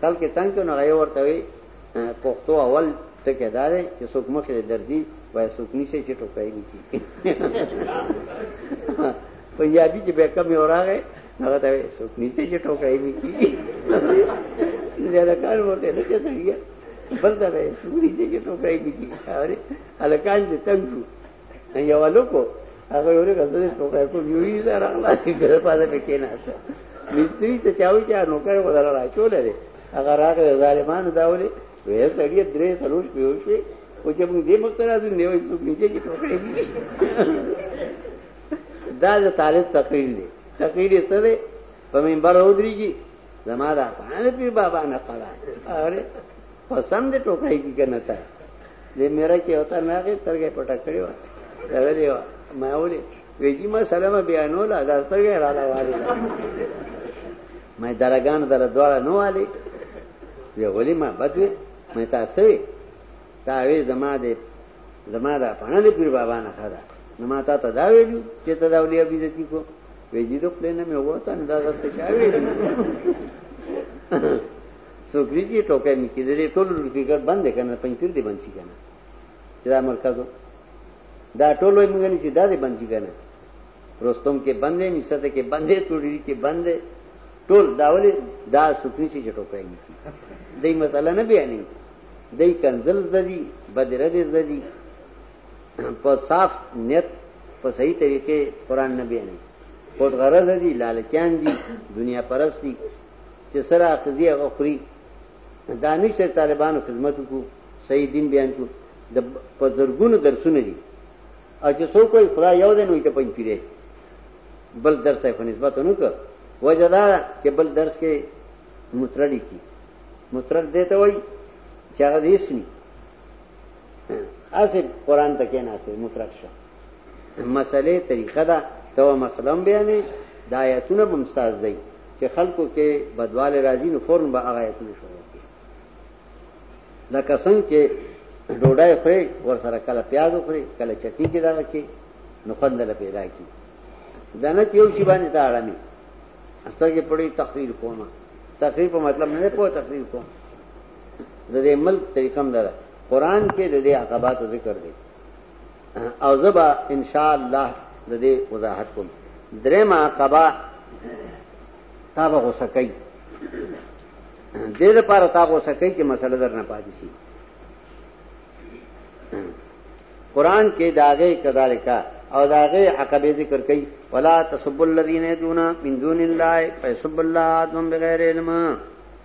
کل کې تنګ کړو هغه ورته وي پښتو اول ټکی دا دی چې څوک مخې له درځي وای څوک نشي چې ټوکای لیکي پنجابي چې به کم یو راغی هغه ته وای څوک نشي چې ټوکای لیکي زیاده کار ورته نه کوي بل دا وای څوک نشي چې ټوکای لیکي اره الکان دې تنګ شو یو لوکو هغه یو لوکو زده شو کوي کوم یو یې زره خلاص کړه پاده پکې نه است مستری ته چاوي چې نو کوي خدای را چول لري هغه راغله ظالمانو داولي وې سړی درې سلوش پیو شي او چې موږ دې مختره دې نیوي څو نیچه کې ټوکې دا د طالب تقریر دی تقریر یې څه دی په منبر ودرېږي زما دا پانه پیر بابا نه قلا اره پسند ټوکای کی کنه تا دې میرا کې وتا نه غي ترګه پټه کړی و راولې و ما ولې ویجی ما سلام بیانو لا دا ترګه را لاواله ما درګان در دواړه نو والی وی ولې ما بدوي ما تاسو وی تا وی زما دې زما دا پانه دې پیر بابا نه خدا نو ما تا ته دا ویلو چې ته دا ولې ابي دتی کو ویجی دو پلان مې وته نه دا ته چا ویلو څوک دې چې ټوکې مې کې دې ټول لوډسپیکر بند دی کنه پنځپیر دې بند شي کنه چې دا مرکز دا ټول وایي موږ نه چې دا دې بند شي کنه رستم کې بند دی مصر کې بند دی توډی کې بند دی ټول دا ولې دا سپری چې ټوکې مې کې دې مسله نه بیانې دې کنزل زدي بدره دې زدي په صاف نیت په صحیح طریقې قران نه بیانې خود غرض دي لالچان دي دنیا پرست دي چه سره اخزی هغه خوری دا نه چه طالبانو خدمت کو صحیح دین بیان کو د په زرګونو درسونه دي او چې څوک وي خدای یو دی نو ته پنځ پیری بل درس ته په نسبت نه کو وجه دا چې بل درس کې مترډ کی مترډ دیته وای چې هغه دیسنی اسه قران ته کې نه اسه مترډ شه مسئله طریقه ده ته مسئله بیانې د آیتونه به مستاز دی چې خلکو کې بدواله راځي نو فورن به هغه آیتونه شروع کړي لکه څنګه چې ډوډۍ خوري ور سره کله پیاز خوري کله چټنی کې دا کې نو خوند له پیدا کی دا نه یو شی باندې دا اړمي استګه پړي تقریر کومه تقریر په مطلب نه پوه تقریر کوم د دې ملک طریقم دره قران کې د دې عقبات ذکر دی او زه به ان شاء الله د دې وضاحت کوم درېمه عقبه تا به غوسه کوي دې لپاره تا غوسه کوي چې مسله در نه پاتې شي قران کې داغه کذالک او داغه عقبه ذکر کوي ولا تسبوا الذين دون من دون الله فيسبوا الله عدوا بغير علم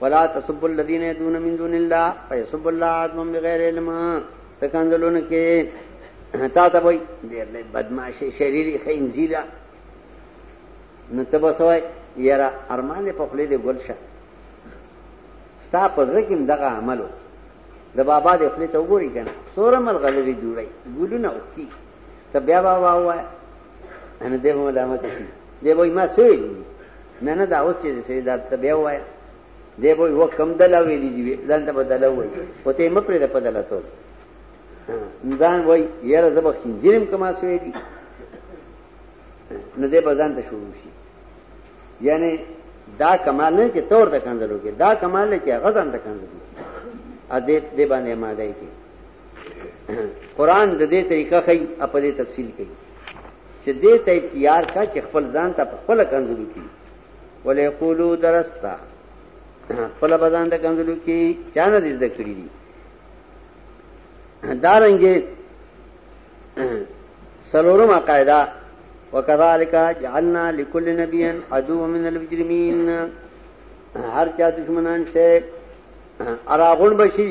ولا تسبوا الذين يدعون من دون الله فيسبوا الله عدوا بغير علم تکنزلون کې تا ته وای ډېر لې بدمعاش شریری خنزیرا نو تبا سوای یرا ارمان په خپل دې ګل شه ستا په رکم دغه عملو د بابا دې خپل ته وګوري کنه سوره ملغلری جوړي ګلونه وکي ته بیا با وا وای ان دې مو ملامت شي دې وای ما سوي نه نه دا اوس چې سوي دا ته بیا وای دې وای و کم دل وی دي ځان ته بدل وای او ته مې پرې ده بدل ته ځان وای یاره زب خنجرم کما سوي دي نه دې بزان ته شروع شي یعنی دا کمال نه چې تور ته کنځلو کې دا کمال نه چې غزان ته کنځلو کې ا دې دې باندې ماده کې قران د دې طریقه خي او په دې تفصیل کوي چې دې ته تیار کا چې خپل ځان ته په خپل کنځلو کې ولې قولو درستا خپل بدن د کنځلو کې چانه دې زده کړی دي دارنګې سلورم قاعده وکذالک جعلنا لكل نبي عدو من المجرمين هر چا دشمنان شه اراغون بشي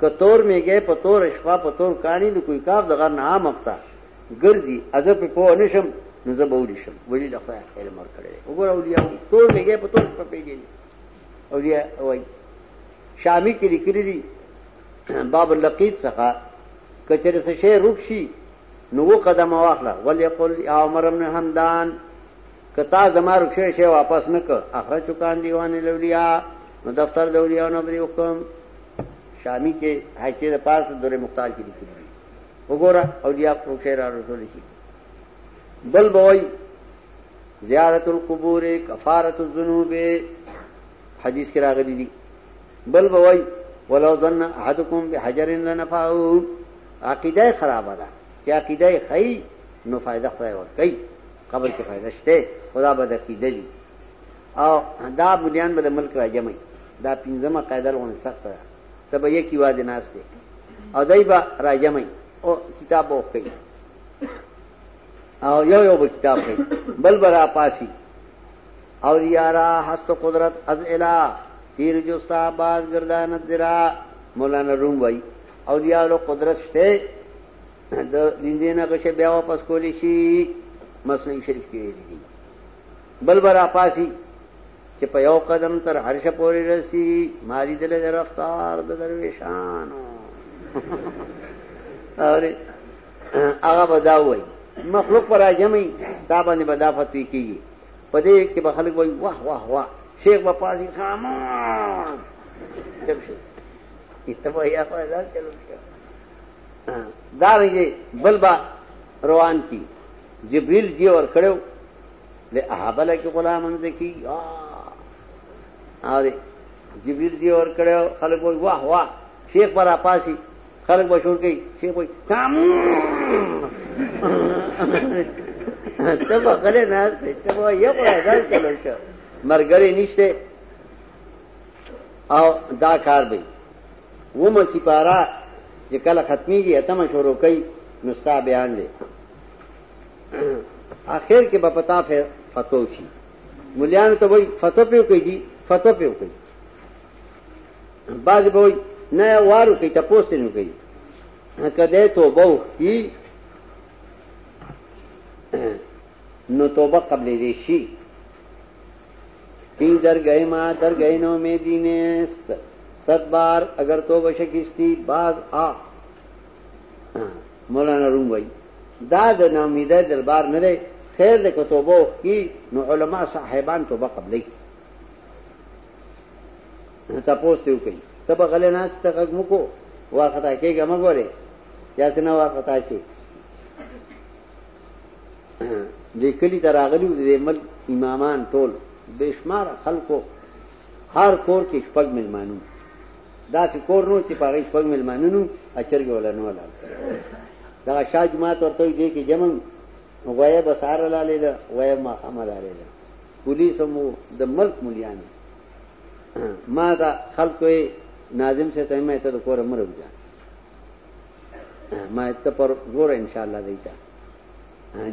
که تور مېږی په توره شپه په تور کاڼي د کوهکاف د غر نه ها مخته ګرځي، او زه پرې پوه نه شم، نو زه به ولي شم؟ ولي له خدایه علم ورکړی دی. وګوره اولیا وایي، تور مېږی په تور شپه پېژني. اولیا وایي، شامي کې لیکلي دي، باب اللقیط څخه که چېرې څه شی روک شي نو و قدمه واخله وليقل يا عمر بن حمدان که تا زما روک شوی شی واپس نه کړ اخرجتو کان دیوان الاولیاء نو دفتر د اولیاء نه به دې وکړم شامی کې حاشیه د پاس در مختار کې لیکلي دي وګوره او دیا پروشه را رسول شي بل بوي زیارت القبور کفاره الذنوب حدیث کې راغلي دي بل بوي ولو ظن احدكم بحجر لنفعه عقیده خرابه ده چې عقیده خی نو فائدہ خدای ور کوي قبر کې فائدہ شته خدا به عقیده دي او دا ملیان به د ملک را جمعی دا پنځمه قاعده لغونه سخته ده ته به یکی واځې ناست دی او دای به را جمعی او کتاب به وخی او یو یو به کتاب وخی بل به را پاسی او یارا هست قدرت از اله تیر جستا باز گردانت زرا مولانا روم وای او دیالو قدرت شته د دین دینه غشه بیا واپس کولی شي مسلم شریف کې ویلي بل به راپاڅي چې په یو قدم تر عرش پورې رسی ما لیدلې د رفتار د درویشانو اوري هغه به دا وایي مخلوق پر راجمي دا باندې به دا فتوی کیږي په دې کې به خلک وایي واه واه واه شیخ به پاسي خاموش چپ شي ته به یا په ځان چلو دا رنګي بل با روان کی جبريل جي ور کړو له احبل کې غلامن ذکی اره جبريل جي ور کړو خلک وای واه واه شیخ پر اپاسي خلک بشور کوي شیخ وای کام ته په غلې نه ستې ته وای یو ځل چلو شو مرګري نشته او دا کار به و مسی پارا چې کله ختميږي اتمه شروع کوي نو ستا بیان دی اخر کې به پتا فتو شي مليان ته وای فتو پیو کوي دي فتو پیو کوي بعض به وای نه وارو کوي ته پوسټ نه کوي کده توبه وکي نو توبه قبل دې شي تین در گئے ما در گئے نو میں دینست ست بار اگر تو بشکستی باز آ مولانا روم وایي، دا د ناامیدۍ دربار نه دی، خیر دی که توبه وکړي نو علما صاحبان توبه قبلوي. تپوس ترې وکړئ، ته به غلی ناست ته غږ مه کوه، وارخطا کېږه مه ګورې، داسې نه وارخطا شي. دې کلي ته راغلي وو د دې ملک امامان ټول بې شماره خلکو هر کور کې شپږ مېلمانه داسې کور نو چې په هغه شپږ مېلمانه نو اچرګې ولا نه ولاړ دا شاه جماعت ورته وي دې کې جمع غوایه به سهار لاړې ده غوایه ماښام لاړې ده پولیس هم د ملک ملیان ما دا خلق وي ناظم سے ته مې ته د کور مرګ ځه ما ته پر ګور ان شاء الله دیتا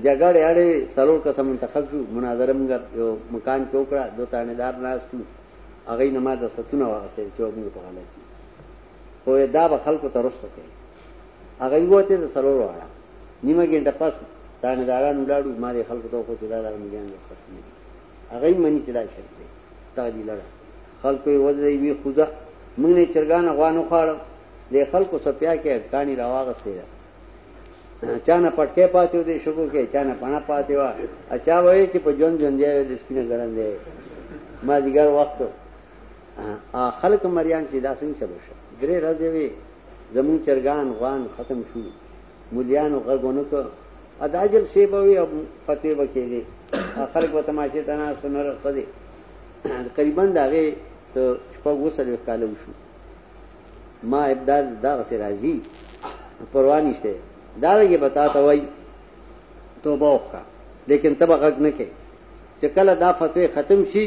جګړه اړې سلو قسم منتخب شو مناظره موږ یو مکان کې وکړه دوه تانه دار ناس هغوی نه ما دستتونه واخیستل چې وبنګ په غلط دي خو وې دا به خلکو ته رسو کوي هغوی ووتې د څلورو اړه نیمه ګنټه پس تانیداران ولاړو ما دې خلکو ته وخو چې دا دغه میګان دستتونه دي هغوی مني چې دا شرک دی دغه دي لړه خلکو یې ودرې وی خوځه موږ نه چرګان غوا نه خواړو د خلکو سپیا کې کانی راواغستې ده چا نه پټکې پاتې و دې شګو کې چا نه پناه پاتې وه چا وایي چې په ژوند ژوندی وی د سپینه ګړندی مازدیګر وخت خلک مریان چې دا څنګه چلو شو درې ورځې وي زمون چرګان غوان ختم شو مليانو غږونه کو اداجل سی به وي او فتوی به کېږي خلک به تماشې ته نه سنره قضې قریبا دا غي شپږ وسلې کالو شو ما ابدال دا غسی راځي پروا نشته دا لګي بتا ته وای توبه وکا لیکن تبه غږ نه کې چې کله دا فتوی ختم شي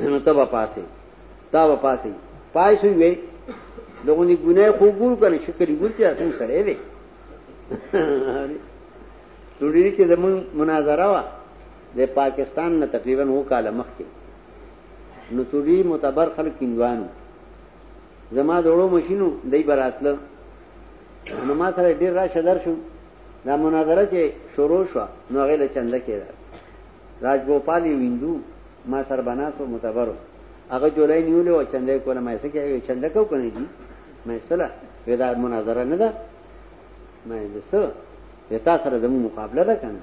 نو تبه پاسه تا به پاسه پای شو وي لوګو دي ګناه خو ګور کنه شکر ګور ته اسن سره دی ټولې کې زمون مناظره وا د پاکستان نه تقریبا هو کال مخکې نو توري متبر خلک هندوانو زما د وړو ماشینو دای براتله نو ما سره ډیر راشه درشو دا مناظره چې شروع شو نو هغه له چنده کېده راج ګوپال یو هندو ما سره بناسو متبرو هغه جولای نیولې او چنده کوله مې څه کوي چنده کو کنه دي مې سره ودا مناظره نه ده مې دسه وتا سره زمو مقابله ده کنه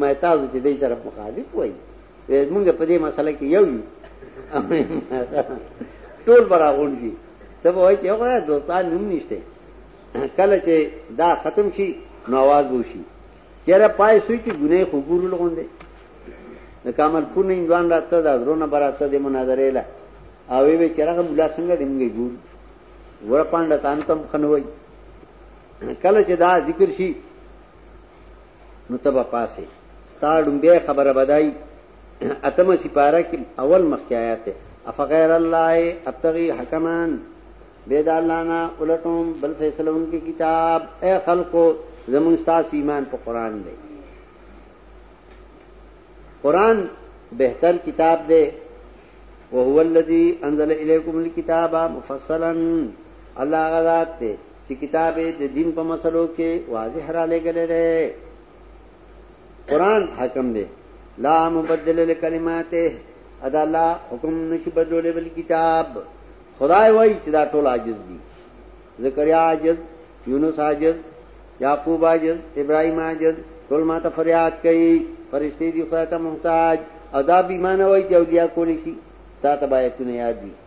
ما تاسو چې دې سره مخالف وای وې موږ په دې مسله کې یو یو ټول براغون شي ته وای چې هغه دوستان نوم نشته کله چې دا ختم شي نو आवाज وشي چیرې پای سوی چې ګناه خو ګورو لغوندې د کامل پور نه اندوان راته دا درونه براته د مناظره له او وی چرغه مولا څنګه دې موږ ګور ور پاند تان تم خنوي کله چې دا ذکر شي نو ته به پاسې ستا ړومبی خبره به دای اتمه سپاره کې اول مخکې آیات دی افغیر الله ابتغي حکما بيد الله نه ولټوم بل فیصله انکی کتاب اے خلقو زمون ستاسو ایمان په قران دی قران بهتر کتاب دی وهو الذي انزل اليكم الكتاب مفصلا الله غذات ته چې کتاب یې د دین په مسلو کې واضح را لګلې ده قران حکم دی لا مبدل لکلماته ادا الله حکم نشي بدلولې بل کتاب خدای وایي چې دا ټول عاجز دي زکریا عاجز یونس عاجز یعقوب عاجز ابراهیم عاجز ټول ما ته فریاد کوي فرشتي دي خدای ته محتاج ادا بیمانه وایي چې اولیاء کولی شي تا ته باید نه یاد دي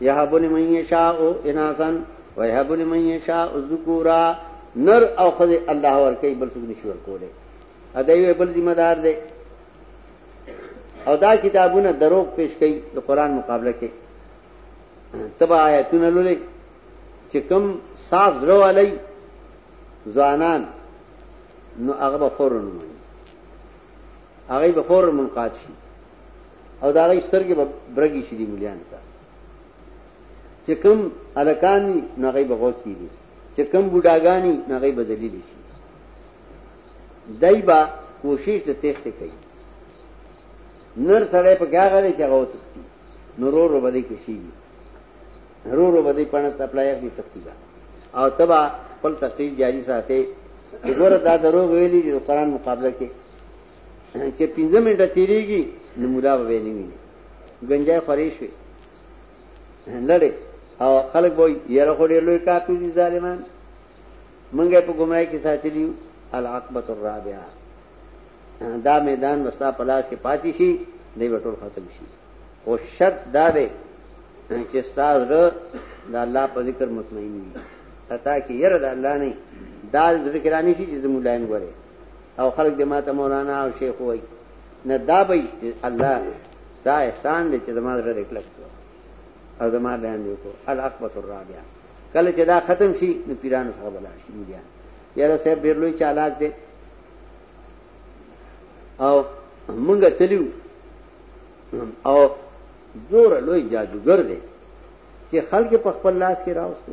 یهب لمن یشاء اناسا ویهب لمن یشاء الذکورا نر او خزه الله ورکی بل څوک نشي ورکوله ادیو بل ذمہ دار دی او دا کتابونه دروغ پیش کړي د قران مقابله کې تبا آیتونه لولې چې کم صاف زړه والی ځوانان نو هغه به فورن وي هغه به فورن منقاد شي او دا غي سترګې به برګي شي دي مليان ته چې کوم الکان وي نه غي بغو کیږي چې کوم بډاګانی نه غي بدلیل شي دایبا کوشش د تخته کوي نر سره په کیا غلي چې غو تختی نورو رو بدی کې شي نورو رو بدی پنه سپلای کې تختی دا او تبا خپل تقریر جاری ساتي وګوره دا دروغ ویلي د قران مقابله کې چې 15 منټه تیریږي نو مولا به ویني ویني گنجای خوري شي لړې او خلک به یې راخو ډېر لوی کاپی دي ظالمان منګه په گمراهی کې ساتلیو العقبۃ الرابعه دا میدان وستا پلاس کې پاتې شي دی وټول ختم شي او شرط دا دی چې ستاسو زړه د الله په ذکر مطمئن وي اتا کې ير د الله نه دا ذکرانی شي چې زموږ لایم غره او خلق دې ماته مولانا او شیخ وای نه دا به الله دا احسان دې چې زما زړه دې کلک او زما بیان دې کو العقبه الرابعه کله چې دا ختم شي نو پیرانو سره بلار شي بیا یاره صاحب ډیر لوی چالاک دې او مونږ تلیو او زور لوی جادوګر دې چې خلک په خپل لاس کې راوستي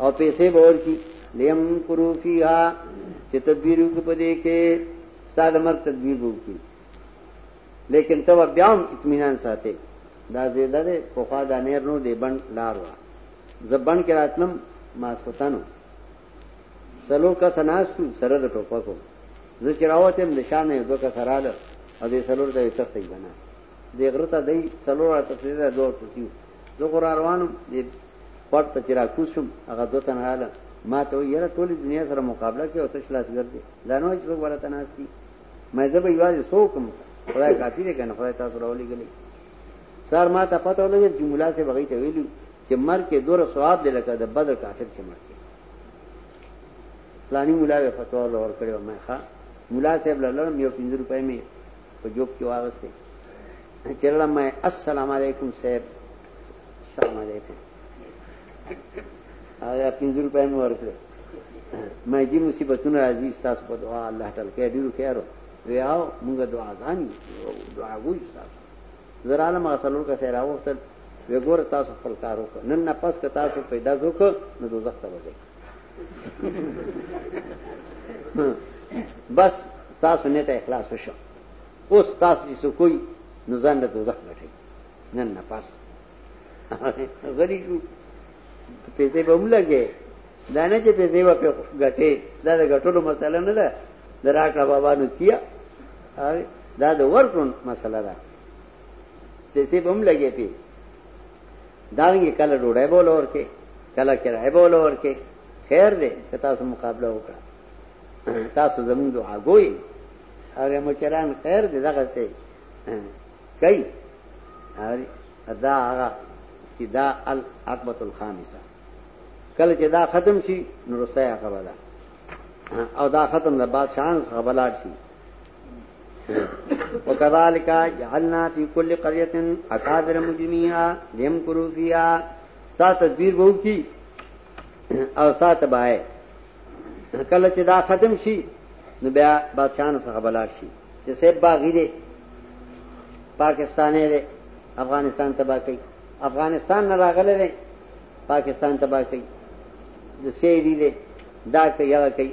او پیسې به ورکړي لیم کرو فیها چې تدبیر وکړي په دې کې ستا د مرګ تدبیر به وکړي لیکن ته به بیا هم اطمینان ساتې دا زیده دی پخوا دا نیر نو دی بڼ لار وه زه بڼ کې راتلم ماسخوتن و څلور کسه ناست وو سره د ټوپکو زه چې راوتم د شا نه یو دوه کسه راله او دې څلور ته یې تښتئ به نه دې غره ته دی څلور راته تللی دی دوه ورته تلي زه خو را روان وم دې پټ ته چې راکوز شوم هغه دوه تنه راله ما ته وویل یاره ټولې دنیا سره مقابله کوي او تش لاس ګرځې دا نه وایي چې څوک به راته ناست دي ما زه به یوازې څه وکړم خدای کافي دی که نه خدای تاسو راولېږلی سار ما ته پته ولګېد چې ملا صاحب هغوی ته ویلي چې مرګ کې دوره ثواب دی لکه د بدر کافر چې مړ کړي فلاني ملا به فتوا ورکړې وه ما ښه ملا صاحب له لرم یو پنځه روپۍ مې په جوب کې واغسته چرړه مې السلام علیکم صاحب السلام علیکم هغه پنځه روپۍ مې ورکړې مې دې مصیبتونه راځي تاسو په دعا الله تعالی کې ډیرو خیرو ویاو موږ دعا غاني دعا غوښ تاسو زراله ما سلور کا سره راوختل وګور تاسو خپل کار وکړ نن نه پس که تاسو پیدا وکړ نو دوزخ ته وځئ بس تاسو نه ته اخلاص وشو اوس تاسو چې کوی نو ځان له دوزخ غټي نن نه پاس غری شو پیسې به ملګې دا نه چې پیسې به په غټې دا د غټولو مسله نه ده دراکړه بابا نو سیا دا د ورکون مسله ده پیسې به ملګې پی دارنګه کله ډوډۍ بوله ورکه کله کرای بوله ورکه خیر دې که تاسو مقابله وکړه تاسو زموږ دعا ګوي او مچران خیر دې دغه سي کوي دا هغه چې دا العقبه الخامسه کله چې دا ختم شي نو رسای خبره او دا ختم د بادشاہان خبرلار شي وكذلك جعلنا في كل قرية أكابر مجرميها ليمكروا فيها ستا تدبیر به وکي او ستا تبای کله چې دا ختم شي نو بیا بادشاہ نه څخه بلار شي چې سیب باغی دی پاکستاني دی افغانستان تباہ کوي افغانستان نه راغله دی پاکستان تباہ کوي د سیری دی دا کوي هغه کوي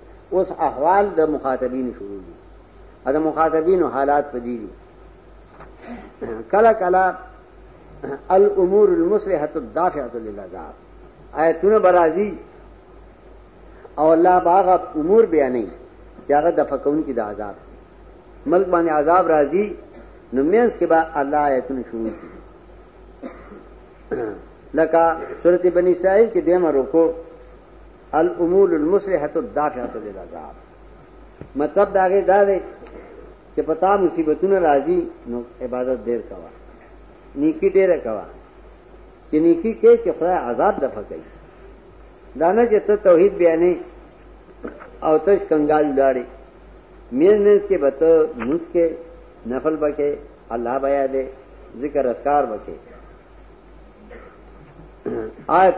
اوس احوال د مخاطبینو شروع دي دا مخاطبینو حالات په دي دي کله کله الامور المصلحه الدافعه للعذاب آیتونه برازي او الله باغ امور بیانې چې هغه د فکون کې د عذاب ملک باندې عذاب راځي نو مینس کې به الله آیتونه شروع شي لکه سورته بنی اسرائیل کې دیمه رکو الامول المصلحه الدافعه للعذاب مطلب دا غي دا دی چې پتا مصیبتونه راځي نو عبادت ډیر کوا نیکی ډیر کوا چې نیکی کې چې خدای عذاب دفع کوي دا نه چې ته توحید بیانې او تش کنګال لاړې مین مینس کې بته موس کې نفل بکې الله بیا دې ذکر اسکار بکې آیت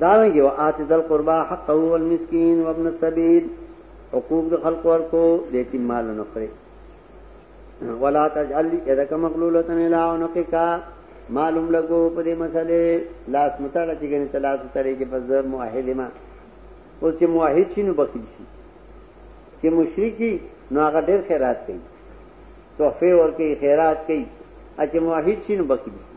دارنګي وآت ذل قربا حقه والمسكين وابن السبيل حقوق د خلق ورکو د یتیم مال نه خوري ولا تجعل يدك مغلوله الى عنقك معلوم لګو په دې مسلې لاس متړه چې ګنې تلاش تړي کې پس موحد ما اوس چې موحد شي نو بخیل شي چې مشرکی نو هغه ډېر خیرات کوي تحفه ورکي خیرات کوي چې موحد شي نو بخیل شي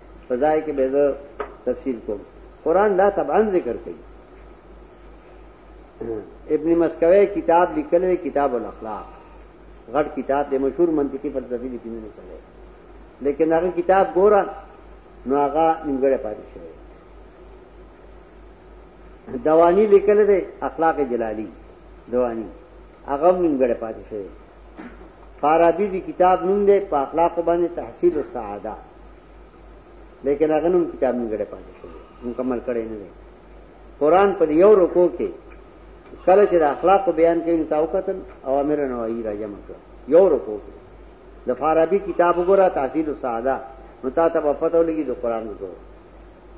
په ځای کې به زه تفصیل کوم قران دا طبعا ذکر کوي ابن مسکوی کتاب لیکل وی کتاب الاخلاق غټ کتاب د مشهور منطقي فلسفي لیکنې نه چلے لیکن هغه کتاب ګورا نو هغه نیمګړی پاتې شوی دوانی لیکل دی اخلاق جلالی دوانی هغه نیمګړی پاتې شوی فارابي دی کتاب نوم دی په اخلاق باندې تحصیل السعاده لیکن هغه نوم کتاب نیمګړی پاتې شو مکمل کړی نه دی قران په یو رکو کې کله چې د اخلاق بیان کوي نو تاو قتل اوامر نواهی را جمع کړ یو رکو کې د فارابي کتاب وګوره تحصیل السعاده نو تا ته په پته ولګي د قران وګوره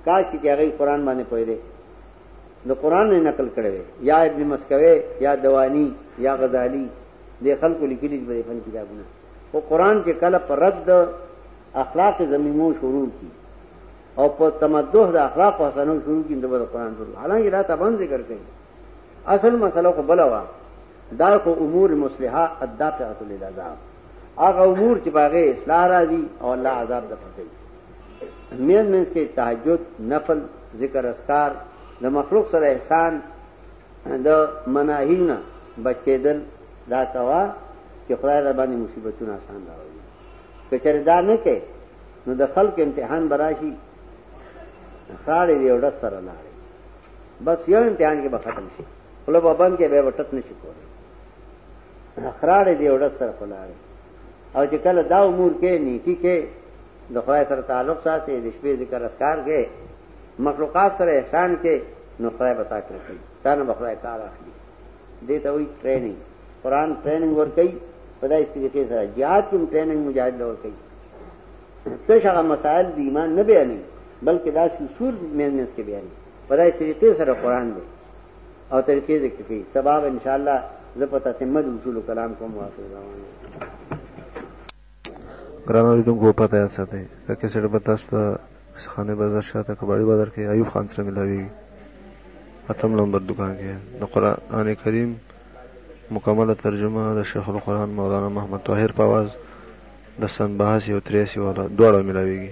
کاش چې هغه قران باندې پوي دی د قران نه نقل کړي یا ابن مسکوي یا دوانی یا غزالی د خلکو لیکلي په فن کتابونه خو قرآن چې کله په رد د اخلاق زمیمو شروع کی او په تمدح د اخلاق حسنو شروع کی د قرآن شروع حالانکه دا تبان ذکر کړي اصل مسله خو بل وا دا خو امور مصلحه الدافعه للعذاب هغه امور چې باغې اصلاح راځي او الله عذاب دفع کوي مین مینس کې تهجد نفل ذکر اسکار د مخلوق سره احسان د مناهیو نه بچ کېدل دا کوه چې خدای در باندې مصیبتونه آسان راوړي که چېرې دا نه کوې نو د خلکو امتحان به راشي خاړې دې یو ډز سره لاړې بس یو امتحان کې به ختم شي خوله به بند کې بیا به ټک نه شي کولی خراړې دې یو ډز سره خو لاړې او چې کله دا امور کې نیکي کې د خدای سره تعلق ساتې د شپې ذکر اسکار کې مخلوقات سره احسان کې نو خدای به تا کوي تا نه خدای کار اخلي دې ته وایي ټریننګ قران ټریننګ ور کوي په داسې طریقې سره jihad کې ټریننګ مجاهد لور کوي ته شغه مسائل د ایمان نه بیانې بلکې داسې اصول مېن مېس کې بیانې په داسې طریقې سره قران دی او طریقې ذکر کوي سبب ان شاء الله زه په تتمه د اصول کلام کوم واخر روانه ګران اوریدونکو پته یاد ساتئ دا کیسټ به تاسو ته قصه خانه بازار شاته کباړي بازار کې ایوب خان سره ملاویږي اتم لمبر دکان کې د قران کریم مکمله ترجمه د شیخ القران مولانا محمد طاهر په اواز د سن بهاسی او تریاسی والا دواړه ملاویږي